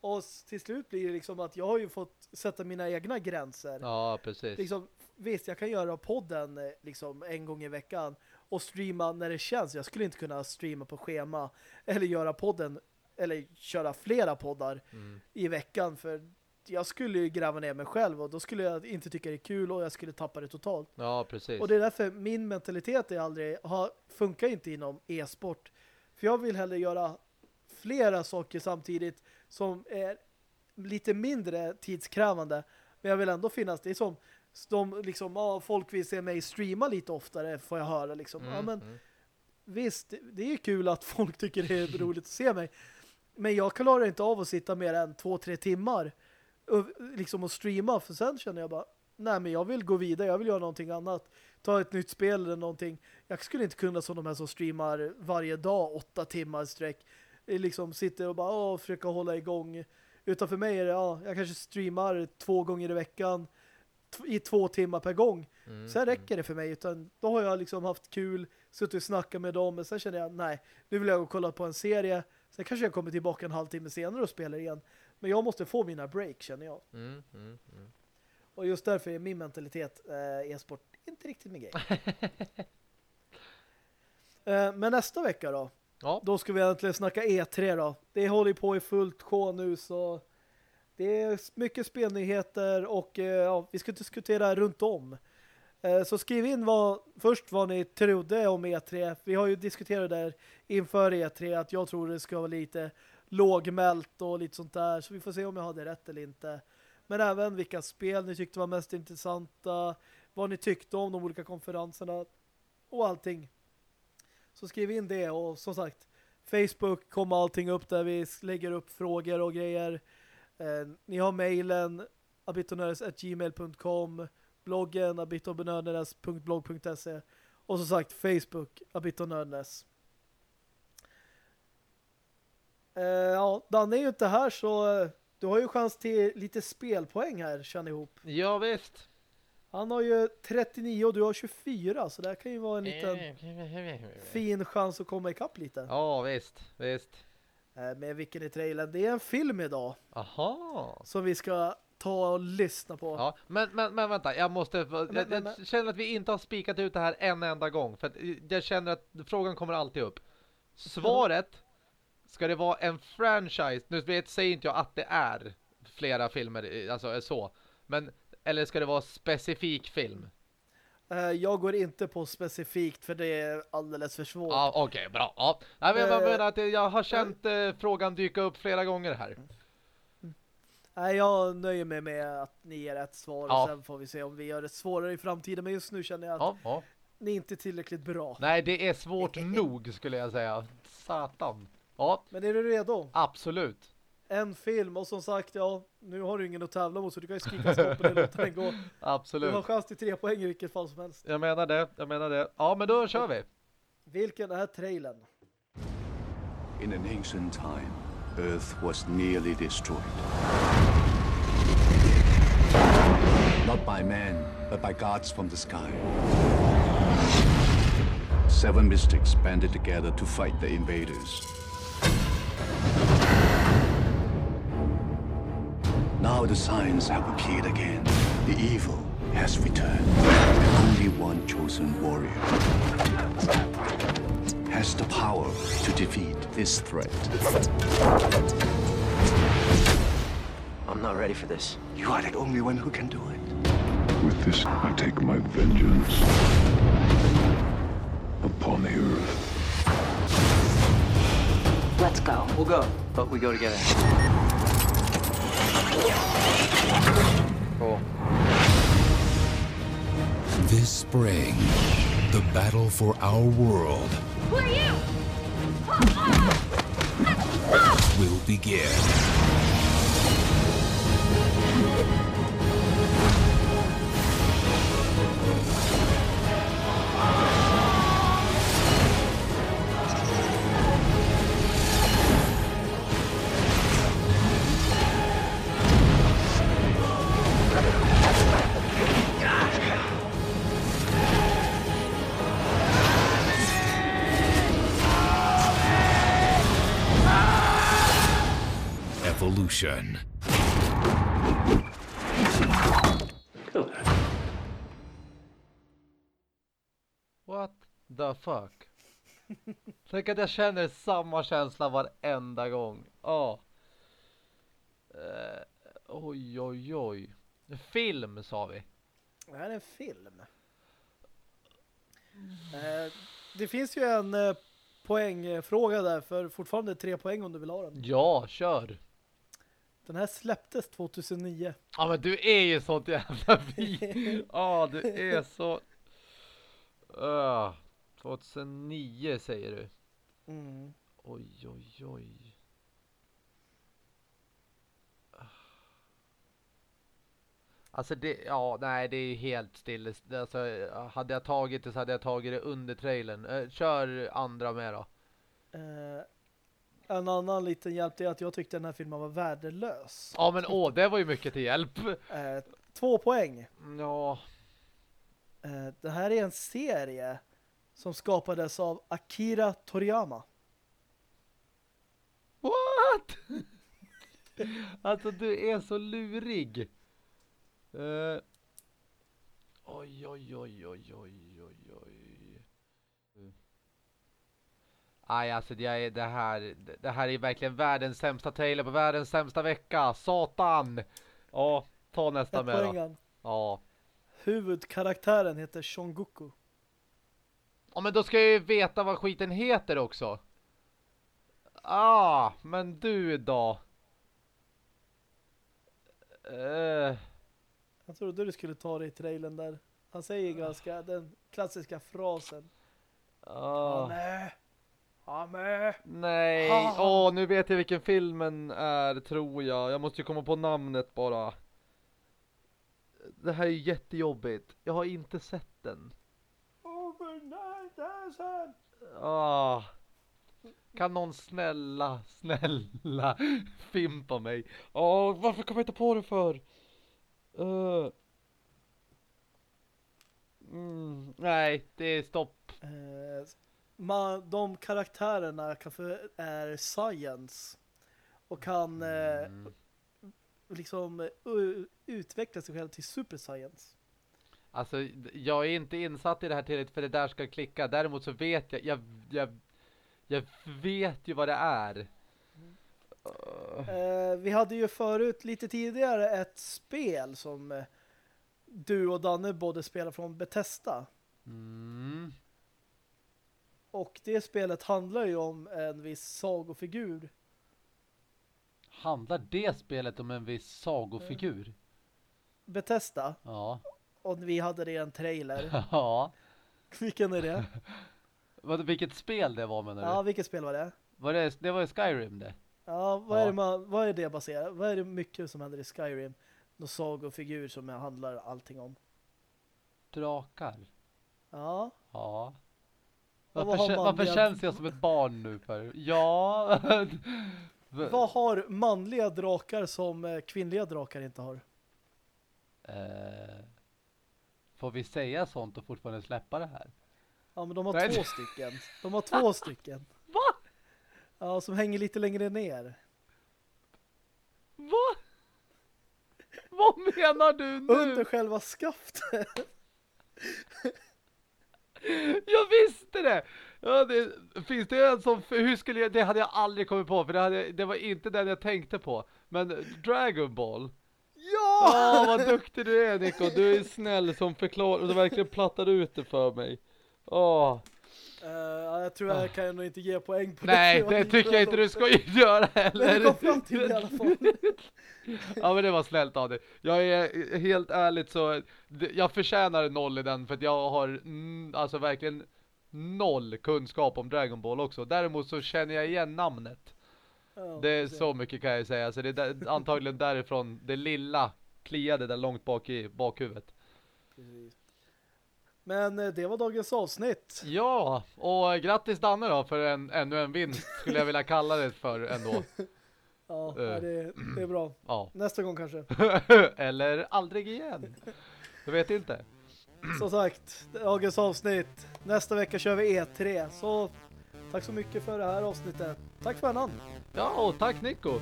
Och till slut blir det liksom att jag har ju fått sätta mina egna gränser. ja precis. Liksom, visst, jag kan göra podden eh, liksom en gång i veckan och streama när det känns. Jag skulle inte kunna streama på schema eller göra podden eller köra flera poddar Mm. i veckan för jag skulle ju gräva ner mig själv och då skulle jag inte tycka det är kul och jag skulle tappa det totalt. Ja, precis. Och det är därför min mentalitet är aldrig har, funkar inte inom e-sport. För jag vill hellre göra flera saker samtidigt som är lite mindre tidskrävande. Men jag vill ändå finnas, det är som de liksom, ja, folk vill se mig streama lite oftare får jag höra liksom. Mm, Ja men mm. visst, det är ju kul att (laughs) folk tycker det är roligt att se mig. Men jag klarar inte av att sitta mer än två, tre timmar och, liksom och streama. För sen känner jag bara, nej men jag vill gå vidare, jag vill göra någonting annat. Ta ett nytt spel eller någonting. Jag skulle inte kunna som de här som streamar varje dag, åtta timmar sträck. Eh, Liksom sitter och bara åh, försöka hålla igång. Utan för mig är det, ja, jag kanske streamar två gånger i veckan i två timmar per gång. Mm, Sen räcker det för mig utan då har jag liksom haft kul, suttit och snackat med dem men sen känner jag, nej, nu vill jag gå och kolla på en serie. Sen kanske jag kommer tillbaka en halvtimme senare och spelar igen. Men jag måste få mina break känner jag. Mm, mm, mm. Och just därför är min mentalitet eh, e-sport inte riktigt min grej. (laughs) eh, men nästa vecka då? Ja, Då ska vi egentligen snacka E3 då. Det håller på i fullt sjå nu så det är mycket spelnyheter och eh, ja, vi ska diskutera runt om. Eh, så skriv in vad, först vad ni trodde om E3. Vi har ju diskuterat där inför E3 att jag tror det ska vara lite lågmält och lite sånt där. Så vi får se om jag hade rätt eller inte. Men även vilka spel ni tyckte var mest intressanta. Vad ni tyckte om de olika konferenserna. Och allting. Så skriv in det och som sagt Facebook kommer allting upp där vi lägger upp frågor och grejer. Eh, ni har mejlen abitonördes.gmail.com bloggen abitonördes.blogg.se och som sagt Facebook abitonördes. Eh, ja, Danne är ju inte här så eh, du har ju chans till lite spelpoäng här, känner ihop. ja visst. Han har ju 39 och du har 24 så det här kan ju vara en liten fin chans att komma ikapp lite. Ja, visst, visst. Eh, med vilken i trailern. Det är en film idag Aha. som vi ska ta och lyssna på. Ja, men, men, men vänta, jag måste... Jag, men, jag men. känner att vi inte har spikat ut det här en enda gång. För att jag känner att frågan kommer alltid upp. Svaret, ska det vara en franchise? Nu vet, säger inte jag att det är flera filmer, alltså så. Men, eller ska det vara specifik film? Eh, jag går inte på specifikt för det är alldeles för svårt. Ja, okej, bra. Ja. Nej, men jag Eh, menar att jag har känt eh, frågan dyka upp flera gånger här. Nej, jag nöjer mig med att ni ger ett svar Ja. och sen får vi se om vi gör det svårare i framtiden. Men just nu känner jag att Ja, ja. ni inte är tillräckligt bra. Nej, det är svårt (laughs) nog skulle jag säga. Satan. Ja, Men är du redo? absolut. En film och som sagt, ja, nu har du ingen att tävla mot så du kan ju skrika stopp eller låta den gå. Du Absolut. har chans till tre poäng i vilket fall som helst. Jag menar det, jag menar det. Ja, men då kör vi. Vilken är trailern? In an ancient time, Earth was nearly destroyed. Not by men, but by gods from the sky. Seven mystics banded together to fight the invaders. Now the signs have appeared again. The evil has returned. Only one chosen warrior has the power to defeat this threat. I'm not ready for this. You are the only one who can do it. With this, I take my vengeance upon the earth. Let's go. We'll go, but we go together. Cool. This spring, the battle for our world Who are you? Will begin. Evolution. What the fuck? Tänk att jag känner samma känsla varenda gång. Ja. Eh, oj, oj, oj. Film sa vi. Det här är en film. Eh, det finns ju en eh, poängfråga där för fortfarande tre poäng om du vill ha den. Ja, kör. Den här släpptes 2009. Ja, men du är ju sånt jävla vi. (laughs) Ja, du är så... Uh, 2009 säger du. Mm. Oj, oj, oj. Alltså det, ja, nej det är helt still. Alltså, hade jag tagit det så hade jag tagit det under trailern. Eh, kör andra med då. Eh, en annan liten hjälp är att jag tyckte den här filmen var värdelös. Ja men åh, det var ju mycket till hjälp. Eh, två poäng. Ja, Eh, det här är en serie som skapades av Akira Toriyama. what? (laughs) alltså du är så lurig. Eh, oj, oj, oj, oj, oj, oj, oj. Aj, alltså det, är, det här det här är verkligen världens sämsta trailer på världens sämsta vecka. Satan! Ja, ta nästa med då. Ja. Huvudkaraktären heter Shongoku. ja, men då ska jag ju veta vad skiten heter också. Ah, men du då? Eh, Jag trodde du skulle ta det i trailern där. Han säger ganska den klassiska frasen. ah. Amen. Amen. Nej, åh nu vet jag vilken filmen är tror jag. Jag måste ju komma på namnet bara. Det här är jättejobbigt. Jag har inte sett den. Ah. Kan någon snälla, snälla (laughs) fimpa mig? Åh, varför kommer jag inte på det för? Uh. Mm, nej, det är stopp. Eh, man, de karaktärerna kan för, är science och kan eh, liksom uh, utveckla sig själv till super science? Alltså, jag är inte insatt i det här tillräckligt för det där ska klicka. Däremot så vet jag, jag, jag, jag vet ju vad det är. Eh, vi hade ju förut lite tidigare ett spel som eh, du och Danne både spelar från Bethesda. Mm. Och det spelet handlar ju om en viss sagofigur. Handlar det spelet om en viss sagofigur? Bethesda. Ja. Och vi hade det i en trailer. (laughs) Ja. Vilken är det? (laughs) Vilket spel det var menar du? Ja, vilket spel var det? Var det, det var Skyrim det. Ja, vad, Ja. Är det man, vad är det baserat? Vad är det mycket som händer i Skyrim? Någon sagofigur som handlar allting om. Drakar. Ja, Ja. Varför, varför med- känns jag som ett barn nu för? Ja. (laughs) vad har manliga drakar som eh, kvinnliga drakar inte har? Eh, får vi säga sånt och fortfarande släppa det här? Ja, men de har Nej. två stycken. De har två stycken. (laughs) Va? Ja, som hänger lite längre ner. Va? Vad menar du nu? Under själva skaftet. (laughs) (laughs) Jag visste det! Ja, det finns det en som, hur skulle jag, det hade jag aldrig kommit på för det, hade, det var inte den jag tänkte på. Men Dragon Ball. Ja! Ja, vad duktig du är Nico. Du är snäll som förklarar, du verkligen plattade ut det för mig. Åh. Eh, ja, jag tror jag kan nog inte ge poäng på Nej, det lite tycker jag inte du ska göra Men heller. det kom fram till det i alla fall. (laughs) Ja men det var snällt av dig. Jag är helt ärligt så det- jag förtjänar noll i den för att jag har alltså verkligen noll kunskap om Dragon Ball också. Däremot så känner jag igen namnet. Ja, Det är precis. så mycket kan jag säga. Så det är antagligen därifrån det lilla kliade där långt bak i bakhuvudet. Precis. Men eh, det var dagens avsnitt. Ja, och grattis Danne då för en, ännu en vinst skulle jag vilja kalla det för ändå. (laughs) Ja, Eh. nej, det, det är bra. Ja. Nästa gång kanske. (laughs) Eller aldrig igen. Jag vet inte. (clears throat) Som sagt, dagens avsnitt. Nästa vecka kör vi E3. Så tack så mycket för det här avsnittet. Tack för annan. Ja, och tack Nico.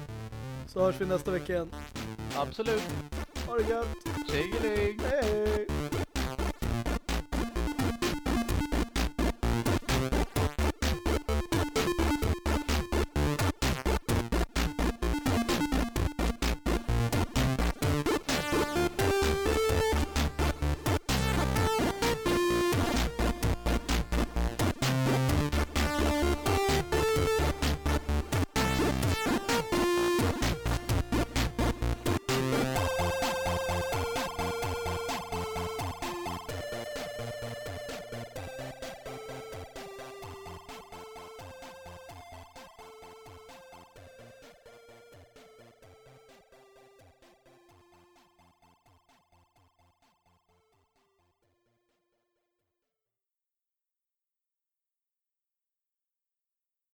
Så hörs vi nästa vecka igen. Absolut. Ha det gött. Tjingeling. Hej!